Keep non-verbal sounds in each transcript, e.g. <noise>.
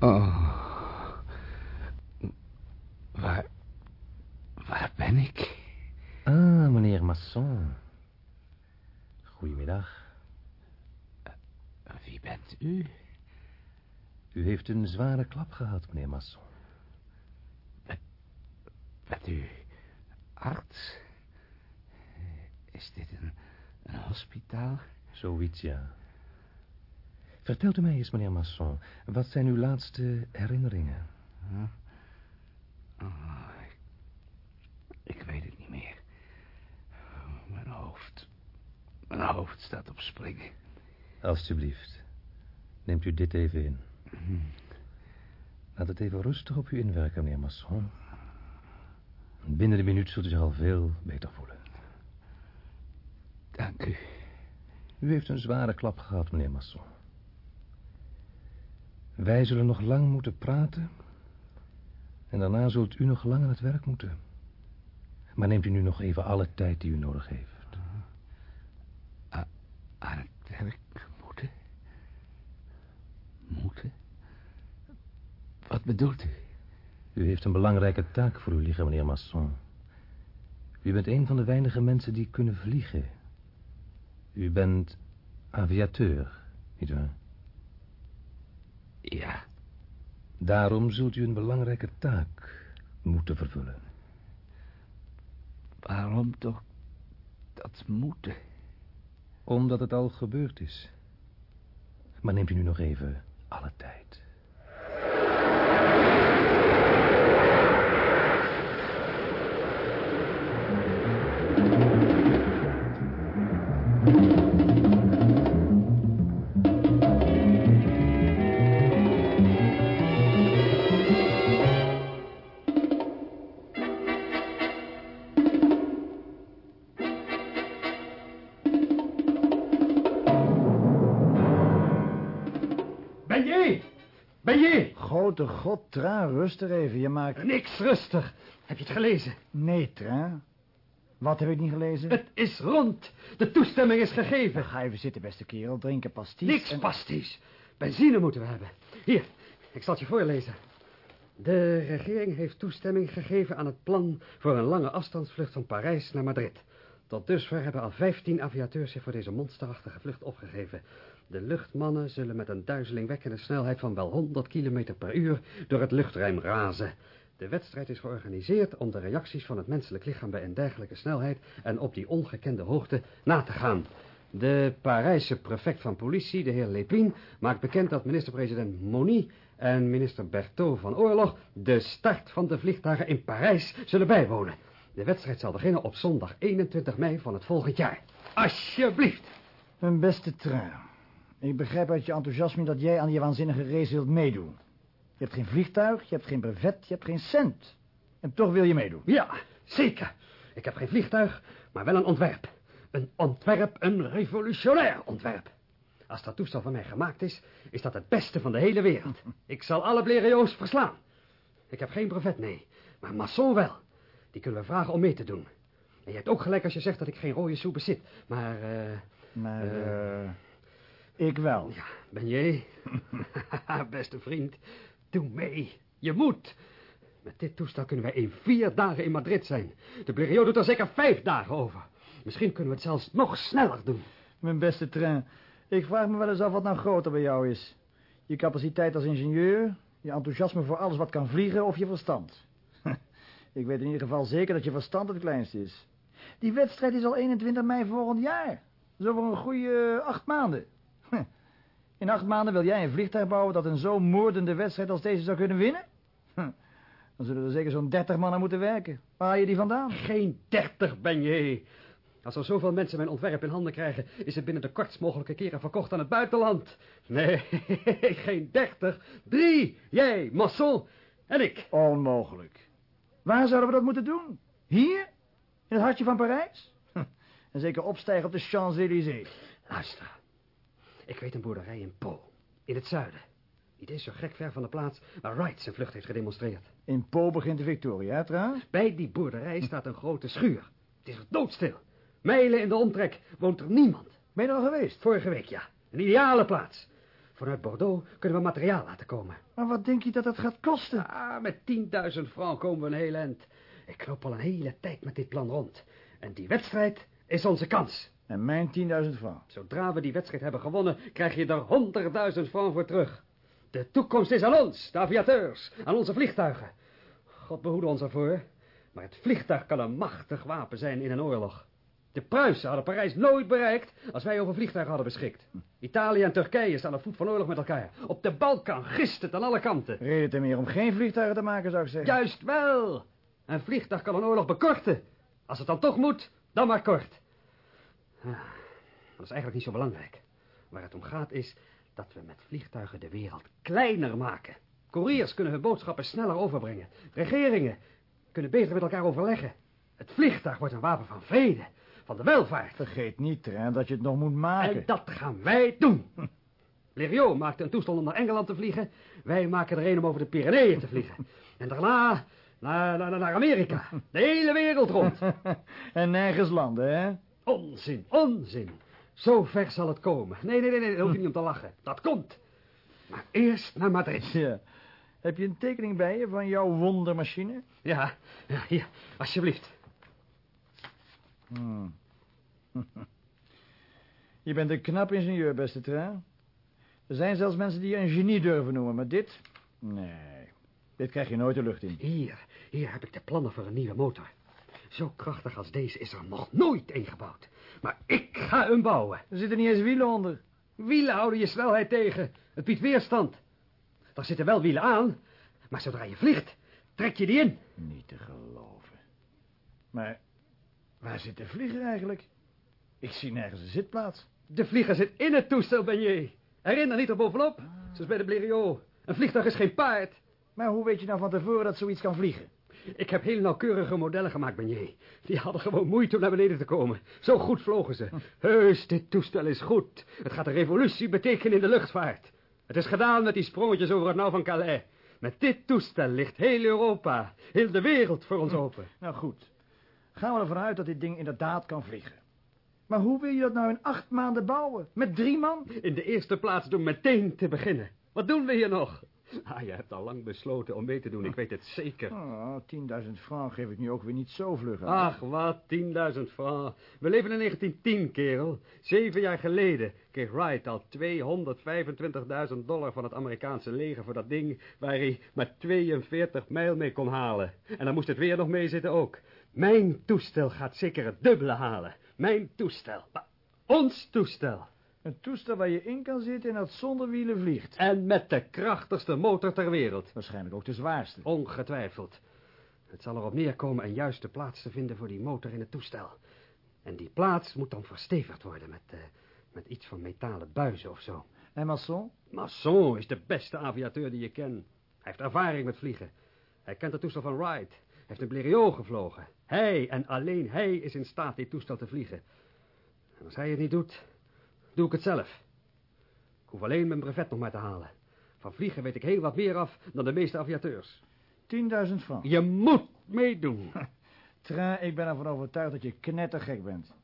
Oh. Waar... Waar ben ik? Ah, meneer Masson. Goedemiddag. Wie bent u? U heeft een zware klap gehad, meneer Masson. Bent u arts? Is dit een, een hospitaal? Zoiets, ja. Vertelt u mij eens, meneer Masson, wat zijn uw laatste herinneringen? Huh? Oh, ik, ik weet het niet meer. Mijn hoofd... Mijn hoofd staat op springen. Alsjeblieft. Neemt u dit even in. Laat het even rustig op u inwerken, meneer Masson. Binnen de minuut zult u zich al veel beter voelen. Dank u. U heeft een zware klap gehad, meneer Masson. Wij zullen nog lang moeten praten. En daarna zult u nog lang aan het werk moeten. Maar neemt u nu nog even alle tijd die u nodig heeft. A aan het werk moeten? Moeten? Wat bedoelt u? U heeft een belangrijke taak voor u liggen, meneer Masson. U bent een van de weinige mensen die kunnen vliegen. U bent aviateur, nietwaar? Ja. Daarom zult u een belangrijke taak moeten vervullen. Waarom toch dat moeten? Omdat het al gebeurd is. Maar neemt u nu nog even alle tijd. Grote god, Tra, rustig even. Je maakt... Niks rustig. Heb je het gelezen? Nee, Tra. Wat heb ik niet gelezen? Het is rond. De toestemming is gegeven. Ga even zitten, beste kerel. Drinken pasties. Niks en- pasties. Benzine moeten we hebben. Hier, ik zal het je voorlezen. De regering heeft toestemming gegeven aan het plan voor een lange afstandsvlucht van Parijs naar Madrid. Tot dusver hebben al 15 aviateurs zich voor deze monsterachtige vlucht opgegeven. De luchtmannen zullen met een duizelingwekkende snelheid van wel 100 km per uur door het luchtruim razen. De wedstrijd is georganiseerd om de reacties van het menselijk lichaam bij een dergelijke snelheid en op die ongekende hoogte na te gaan. De Parijse prefect van politie, de heer Lépine, maakt bekend dat minister-president Moni en minister Berthaud van Oorlog de start van de vliegtuigen in Parijs zullen bijwonen. De wedstrijd zal beginnen op zondag 21 mei van het volgend jaar. Alsjeblieft. Mijn beste Tra. Ik begrijp uit je enthousiasme dat jij aan die waanzinnige race wilt meedoen. Je hebt geen vliegtuig, je hebt geen brevet, je hebt geen cent. En toch wil je meedoen. Ja, zeker. Ik heb geen vliegtuig, maar wel een ontwerp. Een ontwerp, een revolutionair ontwerp. Als dat toestel van mij gemaakt is, is dat het beste van de hele wereld. <laughs> Ik zal alle Blériot's verslaan. Ik heb geen brevet, nee. Maar Masson wel. Die kunnen we vragen om mee te doen. En je hebt ook gelijk als je zegt dat ik geen rode soep bezit. Maar, eh... Maar, Eh. eh, ik wel. Ja, ben je? <laughs> Beste vriend, doe mee. Je moet. Met dit toestel kunnen wij in vier dagen in Madrid zijn. De Blériot doet er zeker vijf dagen over. Misschien kunnen we het zelfs nog sneller doen. Mijn beste Train. Ik vraag me wel eens af wat nou groter bij jou is. Je capaciteit als ingenieur, je enthousiasme voor alles wat kan vliegen of je verstand. <laughs> Ik weet in ieder geval zeker dat je verstand het kleinste is. Die wedstrijd is al 21 mei volgend jaar. Is over een goede acht maanden. In acht maanden wil jij een vliegtuig bouwen dat een zo moordende wedstrijd als deze zou kunnen winnen? Dan zullen er zeker zo'n 30 man aan moeten werken. Waar haal je die vandaan? Geen dertig ben je. Als er zoveel mensen mijn ontwerp in handen krijgen... is het binnen de kortst mogelijke keren verkocht aan het buitenland. Nee, <laughs> geen dertig. Drie. Jij, Masson en ik. Onmogelijk. Waar zouden we dat moeten doen? Hier? In het hartje van Parijs? En zeker opstijgen op de Champs-Élysées. Luister. Ik weet een boerderij in Po, in het zuiden. Niet eens zo gek ver van de plaats waar Wright zijn vlucht heeft gedemonstreerd. In Po begint de Victoria, trouwens? Bij die boerderij staat een grote schuur. Het is er doodstil. Mijlen in de omtrek woont er niemand. Ben je er al geweest? Vorige week, ja. Een ideale plaats. Vanuit Bordeaux kunnen we materiaal laten komen. Maar wat denk je dat dat gaat kosten? Ah, met 10.000 francs komen we een heel eind. Ik loop al een hele tijd met dit plan rond. En die wedstrijd is onze kans. En mijn 10.000 francs. Zodra we die wedstrijd hebben gewonnen, krijg je er 100.000 francs voor terug. De toekomst is aan ons, de aviateurs, aan onze vliegtuigen. God behoede ons ervoor. Maar het vliegtuig kan een machtig wapen zijn in een oorlog. De Pruisen hadden Parijs nooit bereikt als wij over vliegtuigen hadden beschikt. Italië en Turkije staan op voet van oorlog met elkaar. Op de Balkan gist het aan alle kanten. Reden te meer om geen vliegtuigen te maken, zou ik zeggen. Juist wel. Een vliegtuig kan een oorlog bekorten. Als het dan toch moet, dan maar kort. Ah, dat is eigenlijk niet zo belangrijk. Waar het om gaat is dat we met vliegtuigen de wereld kleiner maken. Couriers kunnen hun boodschappen sneller overbrengen. Regeringen kunnen beter met elkaar overleggen. Het vliegtuig wordt een wapen van vrede, van de welvaart. Vergeet niet, Trent, dat je het nog moet maken. En dat gaan wij doen. <laughs> Blériot maakte een toestel om naar Engeland te vliegen. Wij maken er een om over de Pyreneeën te vliegen. En daarna naar, naar, naar Amerika. De hele wereld rond. <laughs> en nergens landen, hè? Onzin, onzin. Zo ver zal het komen. Nee, nee, nee, nee, daar hoef je niet om te lachen. Dat komt. Maar eerst naar Madrid. Ja. Heb je een tekening bij je van jouw wondermachine? Ja, ja hier, alsjeblieft. Hmm. <laughs> Je bent een knap ingenieur, beste Train. Er zijn zelfs mensen die je een genie durven noemen, maar dit... Nee, dit krijg je nooit de lucht in. Hier, hier heb ik de plannen voor een nieuwe motor. Zo krachtig als deze is er nog nooit een gebouwd. Maar ik ga hem bouwen. Er zitten niet eens wielen onder. Wielen houden je snelheid tegen. Het biedt weerstand. Er zitten wel wielen aan, maar zodra je vliegt, trek je die in. Niet te geloven. Maar waar zit de vlieger eigenlijk? Ik zie nergens een zitplaats. De vlieger zit in het toestel, ben je. Herinner niet er bovenop, zoals bij de Blériot. Een vliegtuig is geen paard. Maar hoe weet je nou van tevoren dat zoiets kan vliegen? Ik heb heel nauwkeurige modellen gemaakt, Beignet. Die hadden gewoon moeite om naar beneden te komen. Zo goed vlogen ze. Heus, dit toestel is goed. Het gaat een revolutie betekenen in de luchtvaart. Het is gedaan met die sprongetjes over het nauw van Calais. Met dit toestel ligt heel Europa, heel de wereld voor ons open. <laughs> Nou goed, gaan we ervan uit dat dit ding inderdaad kan vliegen. Maar hoe wil je dat nou in acht maanden bouwen? Met drie man? In de eerste plaats door meteen te beginnen. Wat doen we hier nog? <laughs> Ah, je hebt al lang besloten om mee te doen, ik weet het zeker. Oh, 10.000 francs geef ik nu ook weer niet zo vlug aan. Ach, wat, 10.000 francs. We leven in 1910, kerel. Zeven jaar geleden kreeg Wright al 225.000 dollar van het Amerikaanse leger voor dat ding... waar hij maar 42 mijl mee kon halen. En dan moest het weer nog mee zitten ook. Mijn toestel gaat zeker het dubbele halen. Mijn toestel. Maar ons toestel. Een toestel waar je in kan zitten en dat zonder wielen vliegt. En met de krachtigste motor ter wereld. Waarschijnlijk ook de zwaarste. Ongetwijfeld. Het zal erop neerkomen een juiste plaats te vinden voor die motor in het toestel. En die plaats moet dan verstevigd worden met, uh, met iets van metalen buizen of zo. En Masson? Masson is de beste aviateur die je kent. Hij heeft ervaring met vliegen. Hij kent het toestel van Wright. Hij heeft een Blériot gevlogen. Hij en alleen hij is in staat dit toestel te vliegen. En als hij het niet doet, doe ik het zelf. Ik hoef alleen mijn brevet nog maar te halen. Van vliegen weet ik heel wat meer af dan de meeste aviateurs. 10.000 francs. Je moet meedoen. <laughs> Train, ik ben ervan overtuigd dat je knettergek bent.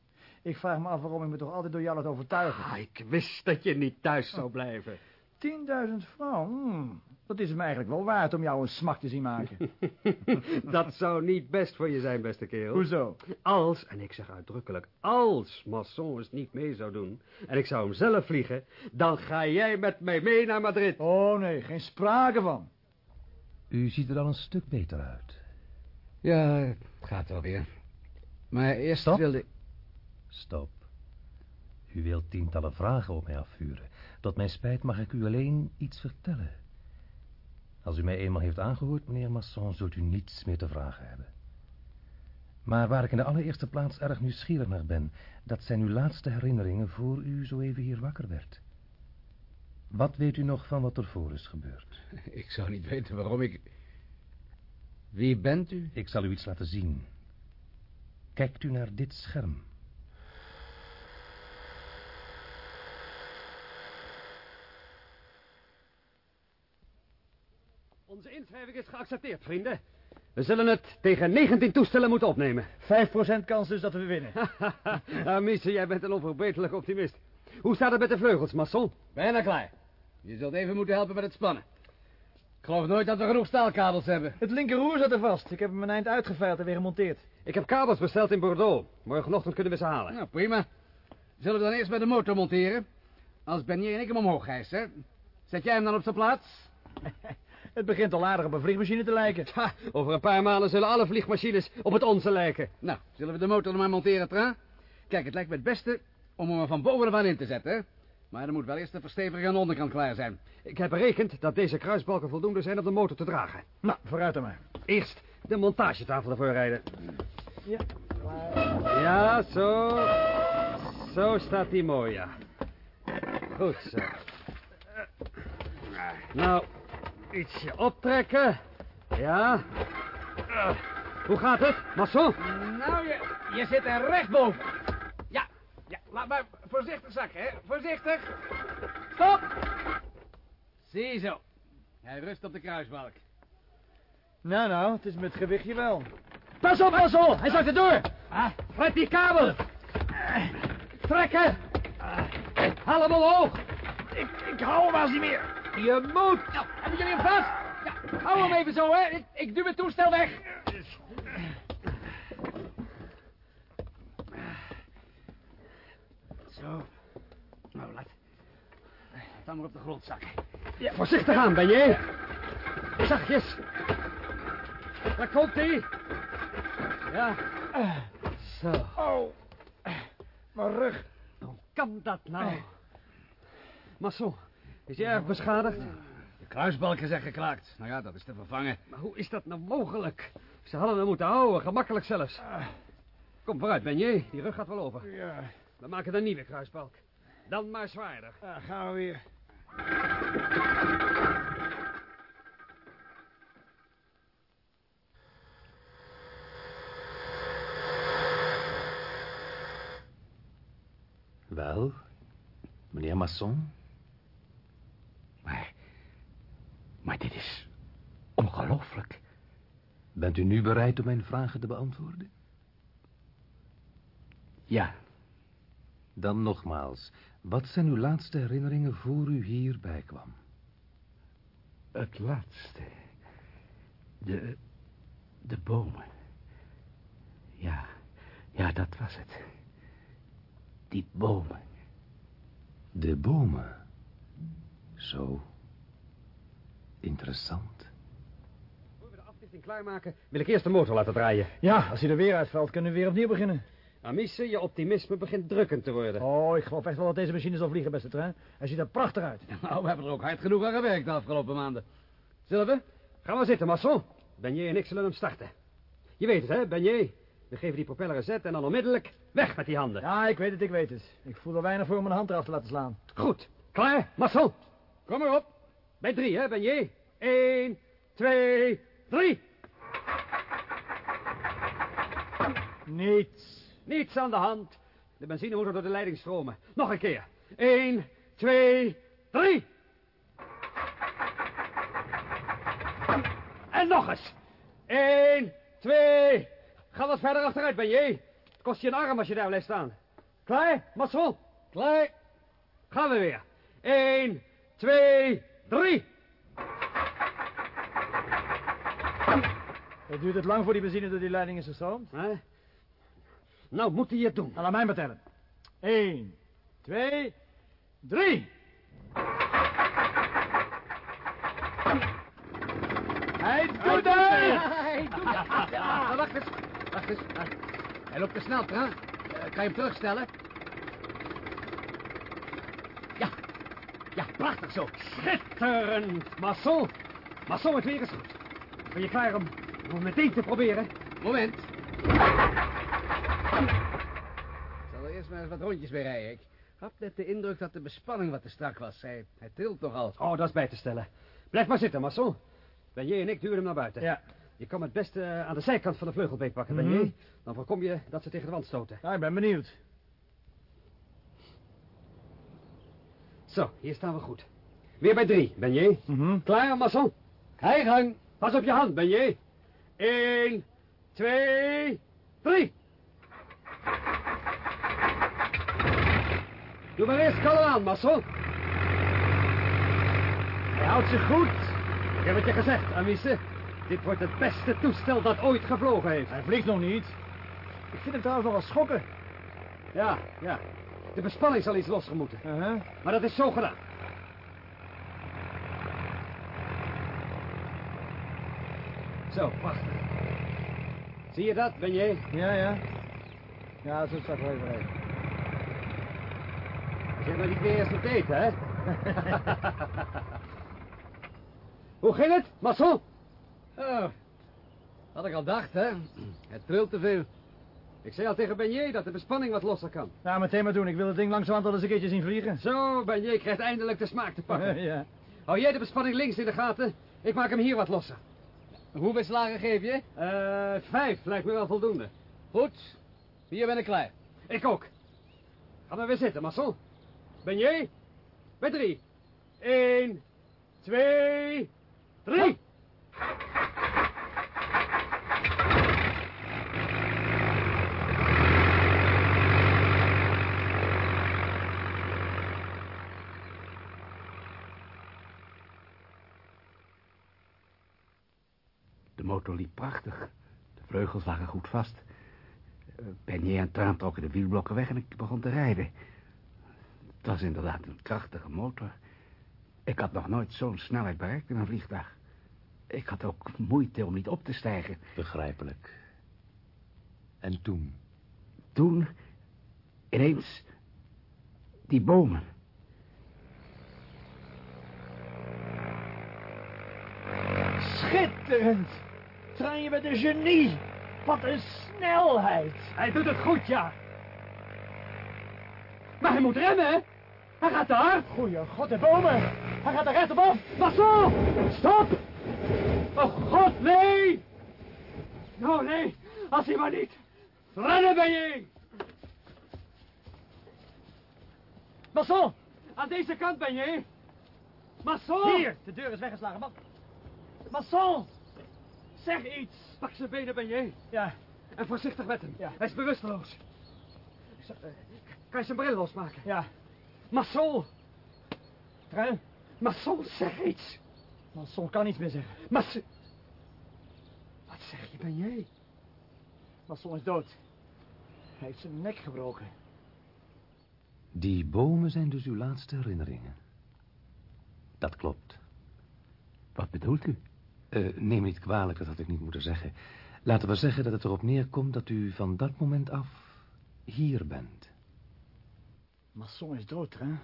Ik vraag me af waarom ik me toch altijd door jou laat overtuigen. Ah, ik wist dat je niet thuis zou blijven. 10.000 francs, hmm, dat is me eigenlijk wel waard om jou een smak te zien maken. <laughs> dat zou niet best voor je zijn, beste kerel. Hoezo? Als, en ik zeg uitdrukkelijk, als Masson eens niet mee zou doen... en ik zou hem zelf vliegen... dan ga jij met mij mee naar Madrid. Oh nee, geen sprake van. U ziet er al een stuk beter uit. Ja, het gaat wel weer. Maar eerst Stop. wilde ik... Stop. U wilt tientallen vragen op mij afvuren. Tot mijn spijt mag ik u alleen iets vertellen. Als u mij eenmaal heeft aangehoord, meneer Masson, zult u niets meer te vragen hebben. Maar waar ik in de allereerste plaats erg nieuwsgierig naar ben, dat zijn uw laatste herinneringen voor u zo even hier wakker werd. Wat weet u nog van wat er voor is gebeurd? <laughs> Ik zou niet weten waarom ik... Wie bent u? Ik zal u iets laten zien. Kijkt u naar dit scherm. Onze inschrijving is geaccepteerd, vrienden. We zullen het tegen 19 toestellen moeten opnemen. 5% kans dus dat we winnen. <laughs> nou, Miesse, jij bent een onverbeterlijk optimist. Hoe staat het met de vleugels, Masson? Bijna klaar. Je zult even moeten helpen met het spannen. Ik geloof nooit dat we genoeg staalkabels hebben. Het linkerroer zat er vast. Ik heb hem een eind uitgeveild en weer gemonteerd. Ik heb kabels besteld in Bordeaux. Morgenochtend kunnen we ze halen. Nou, prima. Zullen we dan eerst bij de motor monteren? Als Bernier en ik hem omhoog hijsen. Zet jij hem dan op zijn plaats? <laughs> Het begint al aardig op een vliegmachine te lijken. Ha, over een paar maanden zullen alle vliegmachines op het onze lijken. Nou, zullen we de motor dan maar monteren, Tra? Kijk, het lijkt me het beste om hem er van boven aan in te zetten. hè? Maar er moet wel eerst de versteviging aan de onderkant klaar zijn. Ik heb berekend dat deze kruisbalken voldoende zijn om de motor te dragen. Nou, vooruit dan maar. Eerst de montagetafel ervoor rijden. Ja. Ja, zo. Zo staat die mooi, ja. Goed zo. Nou, ietsje optrekken. Ja. Eh, Hoe gaat het, Masson? Nou, je, je zit er recht boven. Ja, ja, laat maar voorzichtig zakken, hè. Voorzichtig. Stop. Ziezo. Hij rust op de kruisbalk. Nou, nou, het is met gewichtje wel. Pas op, Masson! Hij zakt er door! Fred die kabel! Trekken! Haal hem omhoog! Ik, ik hou hem als niet meer. Je moet! Hebben jullie hem vast? Ja, hou hem even zo, hè. Ik, ik duw het toestel weg. Zo. Nou, laat. Laat dan maar op de grond zakken. Ja, voorzichtig aan, ben je? Zachtjes. Daar komt hij. Ja. Zo. Oh, mijn rug. Hoe kan dat nou? Masson, is je erg beschadigd? De kruisbalken zijn gekraakt. Nou ja, dat is te vervangen. Maar hoe is dat nou mogelijk? Ze hadden hem moeten houden, gemakkelijk zelfs. Kom vooruit, Benje. Die rug gaat wel over. Ja, We maken een nieuwe kruisbalk. Dan maar zwaarder. daar gaan we weer. Wel, meneer Masson? Maar, maar dit is ongelooflijk. Bent u nu bereid om mijn vragen te beantwoorden? Ja, Dan nogmaals, wat zijn uw laatste herinneringen voor u hierbij kwam? het laatste. De, de bomen. Ja, ja, dat was het. Die bomen. De bomen. Zo. Interessant. Voor we de afdichting klaarmaken, wil ik eerst de motor laten draaien. Ja, als hij er weer uitvalt, kunnen we weer opnieuw beginnen. Amice, je optimisme begint drukkend te worden. Oh, ik geloof echt wel dat deze machine zal vliegen, beste trein. Hij ziet er prachtig uit. <laughs> Nou, we hebben er ook hard genoeg aan gewerkt de afgelopen maanden. Zullen we? Ga maar zitten, Masson. Benje en ik zullen hem starten. Je weet het, hè, Benje? We geven die propeller een zet en dan onmiddellijk weg met die handen. Ja, ik weet het, ik weet het. Ik voel er weinig voor om mijn hand eraf te laten slaan. Goed. Klaar, Masson? Kom maar op. Bij drie, hè, Benje? Eén, twee, drie. Niets. Niets aan de hand. De benzine moet door de leiding stromen. Nog een keer. Eén, twee, drie. En nog eens. Eén, twee. Ga wat verder achteruit, ben je. Het kost je een arm als je daar blijft staan. Klaar, Masson? Klaar. Gaan we weer. Eén, twee, drie. Het duurt het lang voor die benzine door die leiding is gestroomd. Hè? Nou, moet hij het doen. Nou, laat mij maar tellen. Eén, twee, drie. Hij doet het! Hij doet het. Ja, wacht eens. Wacht eens. Hij loopt te snel, Tra. Eh, kan je hem terugstellen? Ja, prachtig zo. Schitterend, Masson. Masson, het weer is goed. Ben je klaar om, om meteen te proberen? Moment. Ik zal er eerst maar eens wat rondjes mee rijden. Ik had net de indruk dat de bespanning wat te strak was. Hij, hij trilt nogal. Oh, dat is bij te stellen. Blijf maar zitten, Masson. Ben je en ik duwen hem naar buiten. Ja. Je kan het beste aan de zijkant van de vleugel beetpakken, ben Mhm. je? Dan voorkom je dat ze tegen de wand stoten. Ja, ik ben benieuwd. Zo, hier staan we goed. Weer bij drie, ben je? Mhm. Klaar, Masson? Gang. Pas op je hand, ben je? Eén, twee, drie. Doe maar eerst kalm aan, Masson. Houd ze goed. Ik heb het je gezegd, Amice. Dit wordt het beste toestel dat ooit gevlogen heeft. Hij vliegt nog niet. Ik vind hem trouwens nog wel schokken. Ja, ja. De bespanning zal iets losgemoeten. Uh-huh. Maar dat is zo gedaan. Zo, wacht. Zie je dat, ben je? Ja, ja. Ja, is straks wel even rijden. Zeg maar niet meer eerst op eten, hè? <laughs> Hoe ging het, Masson? Oh, had ik al dacht, hè. Het trilt te veel. Ik zei al tegen Benje dat de bespanning wat losser kan. Nou, meteen maar doen. Ik wil het ding langzamerhand wel eens een keertje zien vliegen. Zo, Benje krijgt eindelijk de smaak te pakken. <laughs> ja. Hou jij de bespanning links in de gaten? Ik maak hem hier wat losser. Hoeveel slagen geef je? Eh, vijf lijkt me wel voldoende. Goed, hier ben ik klaar. Ik ook. Ga maar weer zitten, Masson. Ben jij? Bij drie. Eén, twee, drie. Motor liep prachtig. De vleugels lagen goed vast. Eh, Bernier en Traan trokken de wielblokken weg en ik begon te rijden. Het was inderdaad een krachtige motor. Ik had nog nooit zo'n snelheid bereikt in een vliegtuig. Ik had ook moeite om niet op te stijgen. Begrijpelijk. En toen? Toen, ineens, die bomen. Schitterend. Trein, je bent een genie. Wat een snelheid. Hij doet het goed, ja. Maar hij moet remmen, hè? Hij gaat te hard. Goeie god, de bomen. Hij gaat er recht op af. Masson, stop! Oh god, nee! Nou, nee, als hij maar niet. Rennen ben je! Masson, Aan deze kant ben je. Masson! hier. De deur is weggeslagen. Ma Masson, zeg iets. Pak zijn benen, ben je. Ja, En voorzichtig met hem. Ja. Hij is bewusteloos. Eh, Kan je zijn bril losmaken? ja. Masson! Trein, Masson, zeg iets. Masson kan niets meer zeggen. Masson... Wat zeg je, ben jij? Masson is dood. Hij heeft zijn nek gebroken. Die bomen zijn dus uw laatste herinneringen. Dat klopt. Wat bedoelt u? Eh, neem me niet kwalijk, dat had ik niet moeten zeggen. Laten we zeggen dat het erop neerkomt dat u van dat moment af hier bent. Masson is dood, Trein.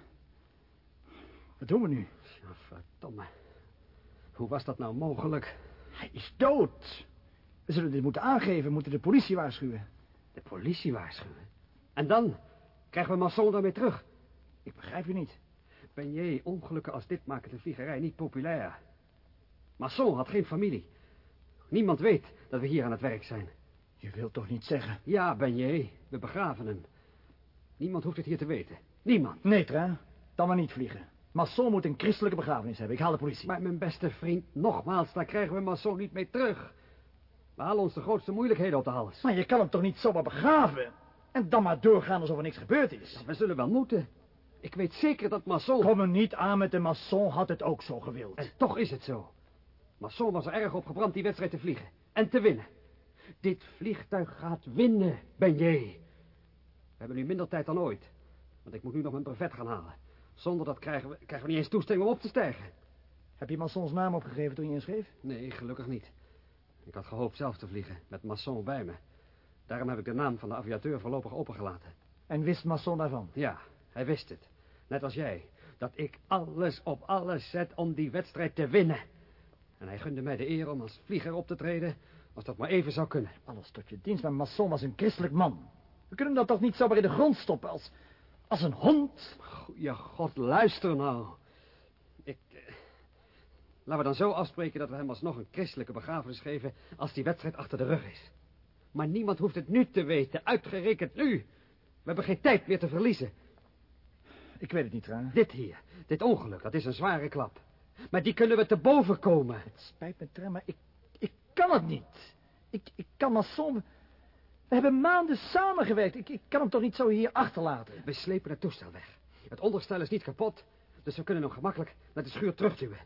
Wat doen we nu? Ja, verdomme. Hoe was dat nou mogelijk? Hij is dood. We zullen dit moeten aangeven, moeten de politie waarschuwen. De politie waarschuwen. En dan krijgen we Masson daarmee terug. Ik begrijp u niet. Ben jij ongelukken als dit maken de vliegerij niet populair? Masson had geen familie. Niemand weet dat we hier aan het werk zijn. Je wilt toch niet zeggen? Ja, ben jij. We begraven hem. Niemand hoeft het hier te weten. Niemand. Nee, Trein. Dan maar niet vliegen. Masson moet een christelijke begrafenis hebben. Ik haal de politie. Maar mijn beste vriend, nogmaals, daar krijgen we Masson niet mee terug. We halen ons de grootste moeilijkheden op de hals. Maar je kan hem toch niet zomaar begraven? En dan maar doorgaan alsof er niks gebeurd is? We zullen wel moeten. Ik weet zeker dat Masson... Kom er niet aan met de Masson had het ook zo gewild. En toch is het zo. Masson was er erg op gebrand die wedstrijd te vliegen. En te winnen. Dit vliegtuig gaat winnen, ben jij. We hebben nu minder tijd dan ooit. Want ik moet nu nog mijn brevet gaan halen. Zonder dat krijgen we, krijgen we niet eens toestemming om op te stijgen. Heb je Massons naam opgegeven toen je inschreef? Nee, gelukkig niet. Ik had gehoopt zelf te vliegen, met Masson bij me. Daarom heb ik de naam van de aviateur voorlopig opengelaten. En wist Masson daarvan? Ja, hij wist het. Net als jij. Dat ik alles op alles zet om die wedstrijd te winnen. En hij gunde mij de eer om als vlieger op te treden... als dat maar even zou kunnen. Alles tot je dienst, maar Masson was een christelijk man. We kunnen dat toch niet zomaar in de grond stoppen als... als een hond? Goeie god, luister nou. Ik... eh, Laten we dan zo afspreken dat we hem alsnog een christelijke begrafenis geven... als die wedstrijd achter de rug is. Maar niemand hoeft het nu te weten, uitgerekend nu. We hebben geen tijd meer te verliezen. Ik weet het niet, Traan. Dit hier, dit ongeluk, dat is een zware klap. Maar die kunnen we te boven komen. Het spijt me, Traan, maar ik, ik kan het niet. Ik, ik kan Masson... We hebben maanden samengewerkt. Ik, ik kan hem toch niet zo hier achterlaten? We slepen het toestel weg. Het onderstel is niet kapot, dus we kunnen hem gemakkelijk naar de schuur terugduwen.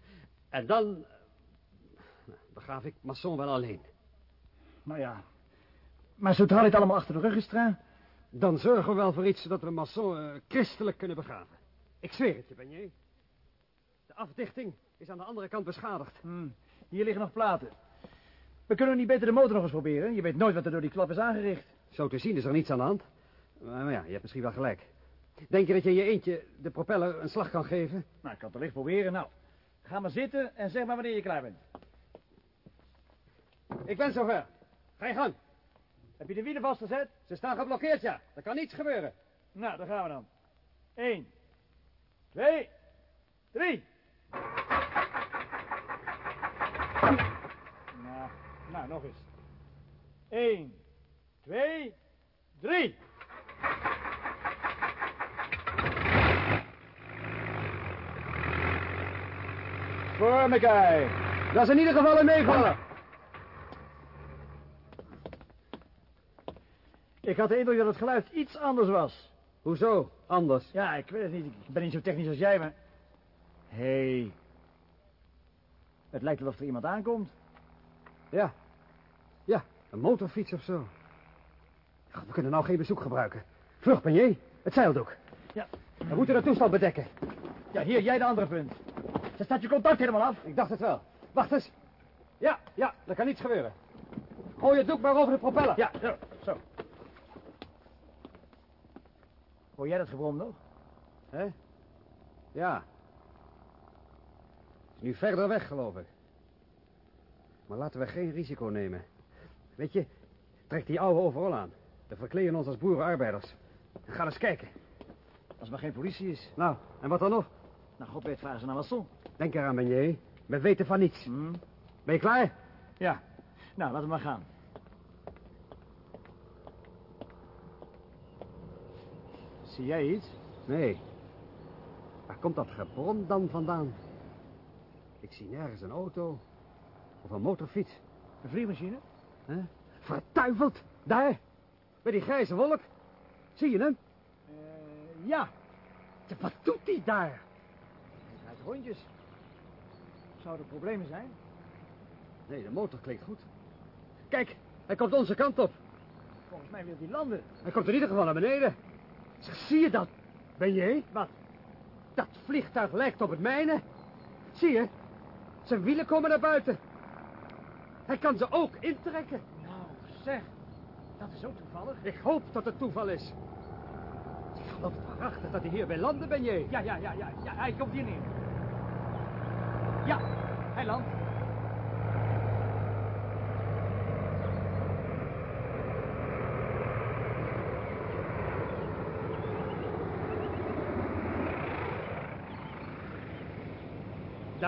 En dan... nou, begraaf ik Masson wel alleen. Nou ja. Maar zodra dit allemaal achter de rug is, Tra... Dan zorgen we wel voor iets zodat we Masson eh, christelijk kunnen begraven. Ik zweer het je, Benje. De afdichting is aan de andere kant beschadigd. Hm, hier liggen nog platen. We kunnen niet beter de motor nog eens proberen. Je weet nooit wat er door die klap is aangericht. Zo te zien is er niets aan de hand. Maar ja, je hebt misschien wel gelijk. Denk je dat je in je eentje de propeller een slag kan geven? Nou, ik kan het wellicht proberen. Nou, ga maar zitten en zeg maar wanneer je klaar bent. Ik ben zover. Ga je gang. Heb je de wielen vastgezet? Ze staan geblokkeerd, ja. Er kan niets gebeuren. Nou, daar gaan we dan. Eén. Twee. Drie. Nou, nou, nog eens. Eén. Twee. Drie. Voor mekaar. Dat is in ieder geval een meevaller. Ik had de indruk dat het geluid iets anders was. Hoezo? Anders. Ja, ik weet het niet. Ik ben niet zo technisch als jij, maar... Hé. Hey. Het lijkt wel of er iemand aankomt. Ja. Ja, een motorfiets of zo. God, we kunnen nou geen bezoek gebruiken. Vlug, Benje. Het zeildoek. Ja. We moeten de toestand bedekken. Ja, hier, jij de andere punt. Ze staat je contact helemaal af. Ik dacht het wel. Wacht eens. Ja, ja, er kan niets gebeuren. Gooi het doek maar over de propeller. Ja, zo, zo. Hoor jij dat gebrom nog? Hè? Ja. Nu verder weg, geloof ik. Maar laten we geen risico nemen. Weet je, trek die oude overal aan. We verkleden ons als boerenarbeiders. En ga eens kijken. Als maar geen politie is. Nou, en wat dan nog? Nou, God weet vragen ze naar Masson. Denk eraan, Benje. We weten van niets. Hm? Ben je klaar? Ja. Nou, laten we maar gaan. Zie jij iets? Nee. Waar komt dat gebrom dan vandaan? Ik zie nergens een auto. Of een motorfiets. Een vliegmachine? Hè? Vertuiveld! Daar! Bij die grijze wolk. Zie je hem? Uh, ja. Wat doet hij daar? Hij draait rondjes. Zouden er problemen zijn? Nee, de motor klinkt goed. Kijk, hij komt onze kant op. Volgens mij wil hij landen. Hij komt in ieder geval naar beneden. Zeg, zie je dat? Ben je? Wat? Dat vliegtuig lijkt op het mijne. Zie je? Zijn wielen komen naar buiten. Hij kan ze ook intrekken. Nou, zeg. Dat is ook toevallig. Ik hoop dat het toeval is. Ik geloof waarachtig dat hij hier wil landen, ben je? Ja, ja, ja, ja, ja. Hij komt hier neer. Ja, hij landt.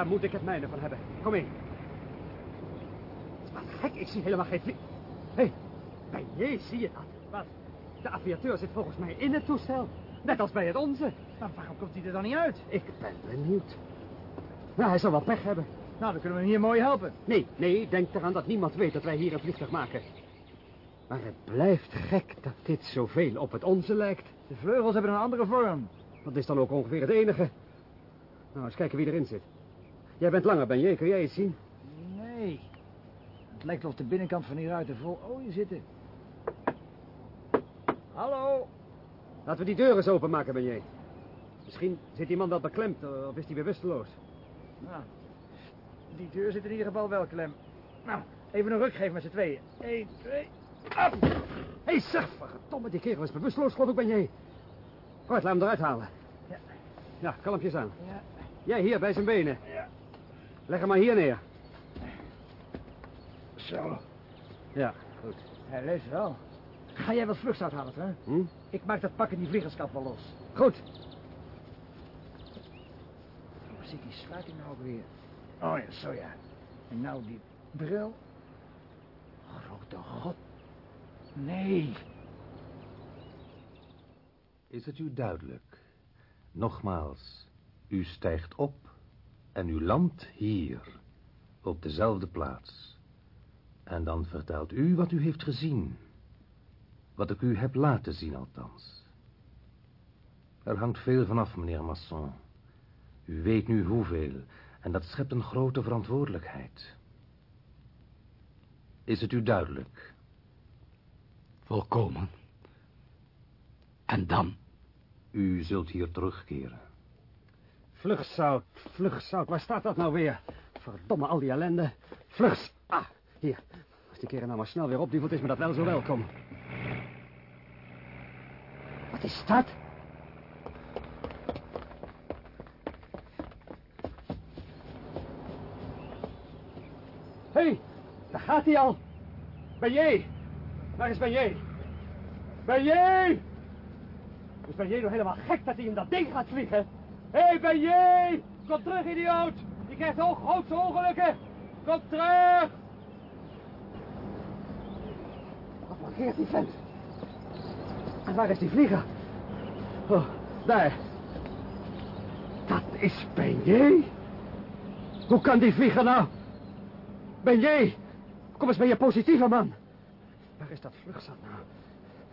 Daar moet ik het mijne van hebben. Kom in. Wat gek, ik zie helemaal geen vlieg... Hé, hey, bij je zie je dat? Wat? De aviateur zit volgens mij in het toestel. Net als bij het onze. Maar waarom komt hij er dan niet uit? Ik ben benieuwd. Nou, hij zal wel pech hebben. Nou, dan kunnen we hem hier mooi helpen. Nee, nee, denk eraan dat niemand weet dat wij hier een vliegtuig maken. Maar het blijft gek dat dit zoveel op het onze lijkt. De vleugels hebben een andere vorm. Dat is dan ook ongeveer het enige. Nou, eens kijken wie erin zit. Jij bent langer, ben je? Kun jij iets zien? Nee. Het lijkt of de binnenkant van die ruiten vol olie zitten. Hallo? Laten we die deur eens openmaken, ben je? Misschien zit die man wel beklemd eh, of is hij bewusteloos. Nou, die deur zit in ieder geval wel klem. Nou, even een ruk geven met z'n tweeën. Eén, twee, op! Hé, hey, zeg, verdomme, die kerel is bewusteloos, geloof ik, ben je? Goed, laat hem eruit halen. Ja. Ja, kalmpjes aan. Ja, Jij hier, bij zijn benen. ja. Leg hem maar hier neer. Zo. Ja, goed. Hij leeft wel. Ga jij wat vlucht uithalen, hè? Hm? Ik maak dat pak in die vliegerskap wel los. Goed. Waar zit die sluiting nou ook weer? Oh ja, zo ja. En nou die bril. Grote god. Nee. Is het u duidelijk? Nogmaals, u stijgt op en u landt hier, op dezelfde plaats. En dan vertelt u wat u heeft gezien. Wat ik u heb laten zien althans. Er hangt veel vanaf, meneer Masson. U weet nu hoeveel. En dat schept een grote verantwoordelijkheid. Is het u duidelijk? Volkomen. En dan? U zult hier terugkeren. Vlugzout, vlugzout. Waar staat dat nou weer? Verdomme, al die ellende. Vlugs. Ah, hier. Als die keren nou maar snel weer opduwelt, is me dat wel zo welkom. Wat is dat? Hé, hey, daar gaat hij al. Ben jij? Waar is Ben jij? Ben jij? Is Ben jij nou helemaal gek dat hij in dat ding gaat vliegen? Hé, hey, Ben jij? Kom terug, idioot. Je krijgt ook grootste ongelukken. Kom terug. Wat mankeert die vent? En waar is die vlieger? Oh, daar. Dat is Ben Hoe kan die vliegen nou? Ben jij? Kom eens bij je positieve man. Waar is dat vluchtzat nou?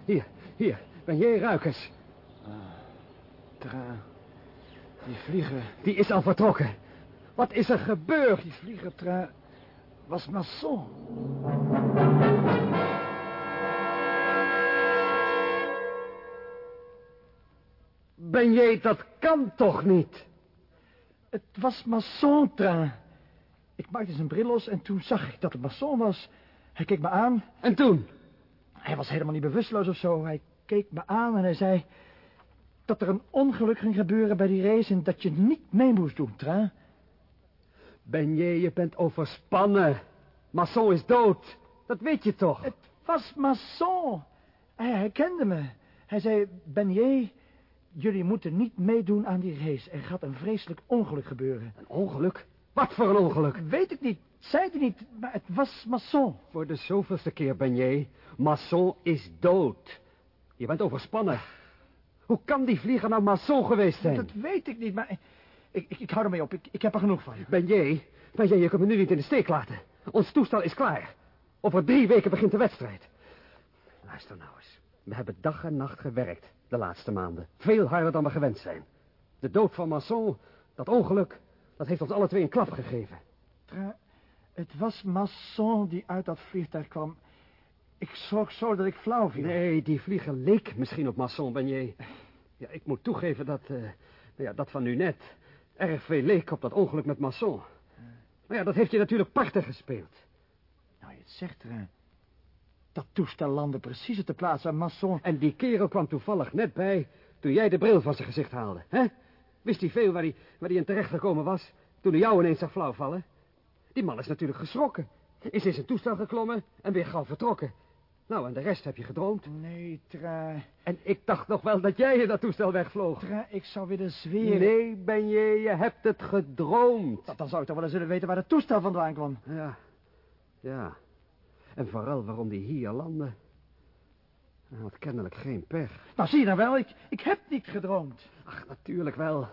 Hier, hier. Ben jij ruik eens. Ah, tra. Die vlieger. Die is al vertrokken. Wat is er gebeurd? Die vlieger, tra. was Masson. Ben jij, dat kan toch niet? Het was Masson, tra. Ik maakte zijn bril los en toen zag ik dat het Masson was. Hij keek me aan. En toen? Hij was helemaal niet bewusteloos of zo. Hij keek me aan en hij zei... dat er een ongeluk ging gebeuren bij die race... en dat je niet mee moest doen, Tra. Ben je, bent overspannen. Masson is dood. Dat weet je toch? Het was Masson. Hij herkende me. Hij zei, Ben je, jullie moeten niet meedoen aan die race. Er gaat een vreselijk ongeluk gebeuren. Een ongeluk? Wat voor een ongeluk? Weet ik niet. Zei hij niet, maar het was Masson. Voor de zoveelste keer, ben je. Masson is dood. Je bent overspannen. Hoe kan die vlieger nou Masson geweest zijn? Dat weet ik niet, maar ik, ik, ik hou ermee op. Ik, ik heb er genoeg van. Ben jij? Ben jij, je kunt me nu niet in de steek laten. Ons toestel is klaar. Over drie weken begint de wedstrijd. Luister nou eens. We hebben dag en nacht gewerkt de laatste maanden. Veel harder dan we gewend zijn. De dood van Masson, dat ongeluk, dat heeft ons alle twee een klap gegeven. Het was Masson die uit dat vliegtuig kwam. Ik schrok zo dat ik flauw viel. Nee, die vlieger leek misschien op Masson, ben je. Ja, ik moet toegeven dat, uh, ja, dat van u net erg veel leek op dat ongeluk met Masson. Maar ja, dat heeft je natuurlijk parten gespeeld. Nou, je het zegt, er. Dat toestel landde precies op de plaats waar Masson... En die kerel kwam toevallig net bij toen jij de bril van zijn gezicht haalde, hè? Wist hij veel waar hij, waar hij in terecht gekomen was toen hij jou ineens zag flauwvallen? Die man is natuurlijk geschrokken. Is in zijn toestel geklommen en weer gauw vertrokken. Nou, en de rest heb je gedroomd. Nee, Tra. En ik dacht nog wel dat jij in dat toestel wegvloog. Tra, ik zou willen zweren. Nee, ben je, je hebt het gedroomd. Dat, dan zou ik toch wel eens willen weten waar het toestel vandaan kwam. Ja, ja. En vooral waarom die hier landde. Hij had kennelijk geen pech. Nou, zie je nou wel, ik, ik heb niet gedroomd. Ach, natuurlijk wel.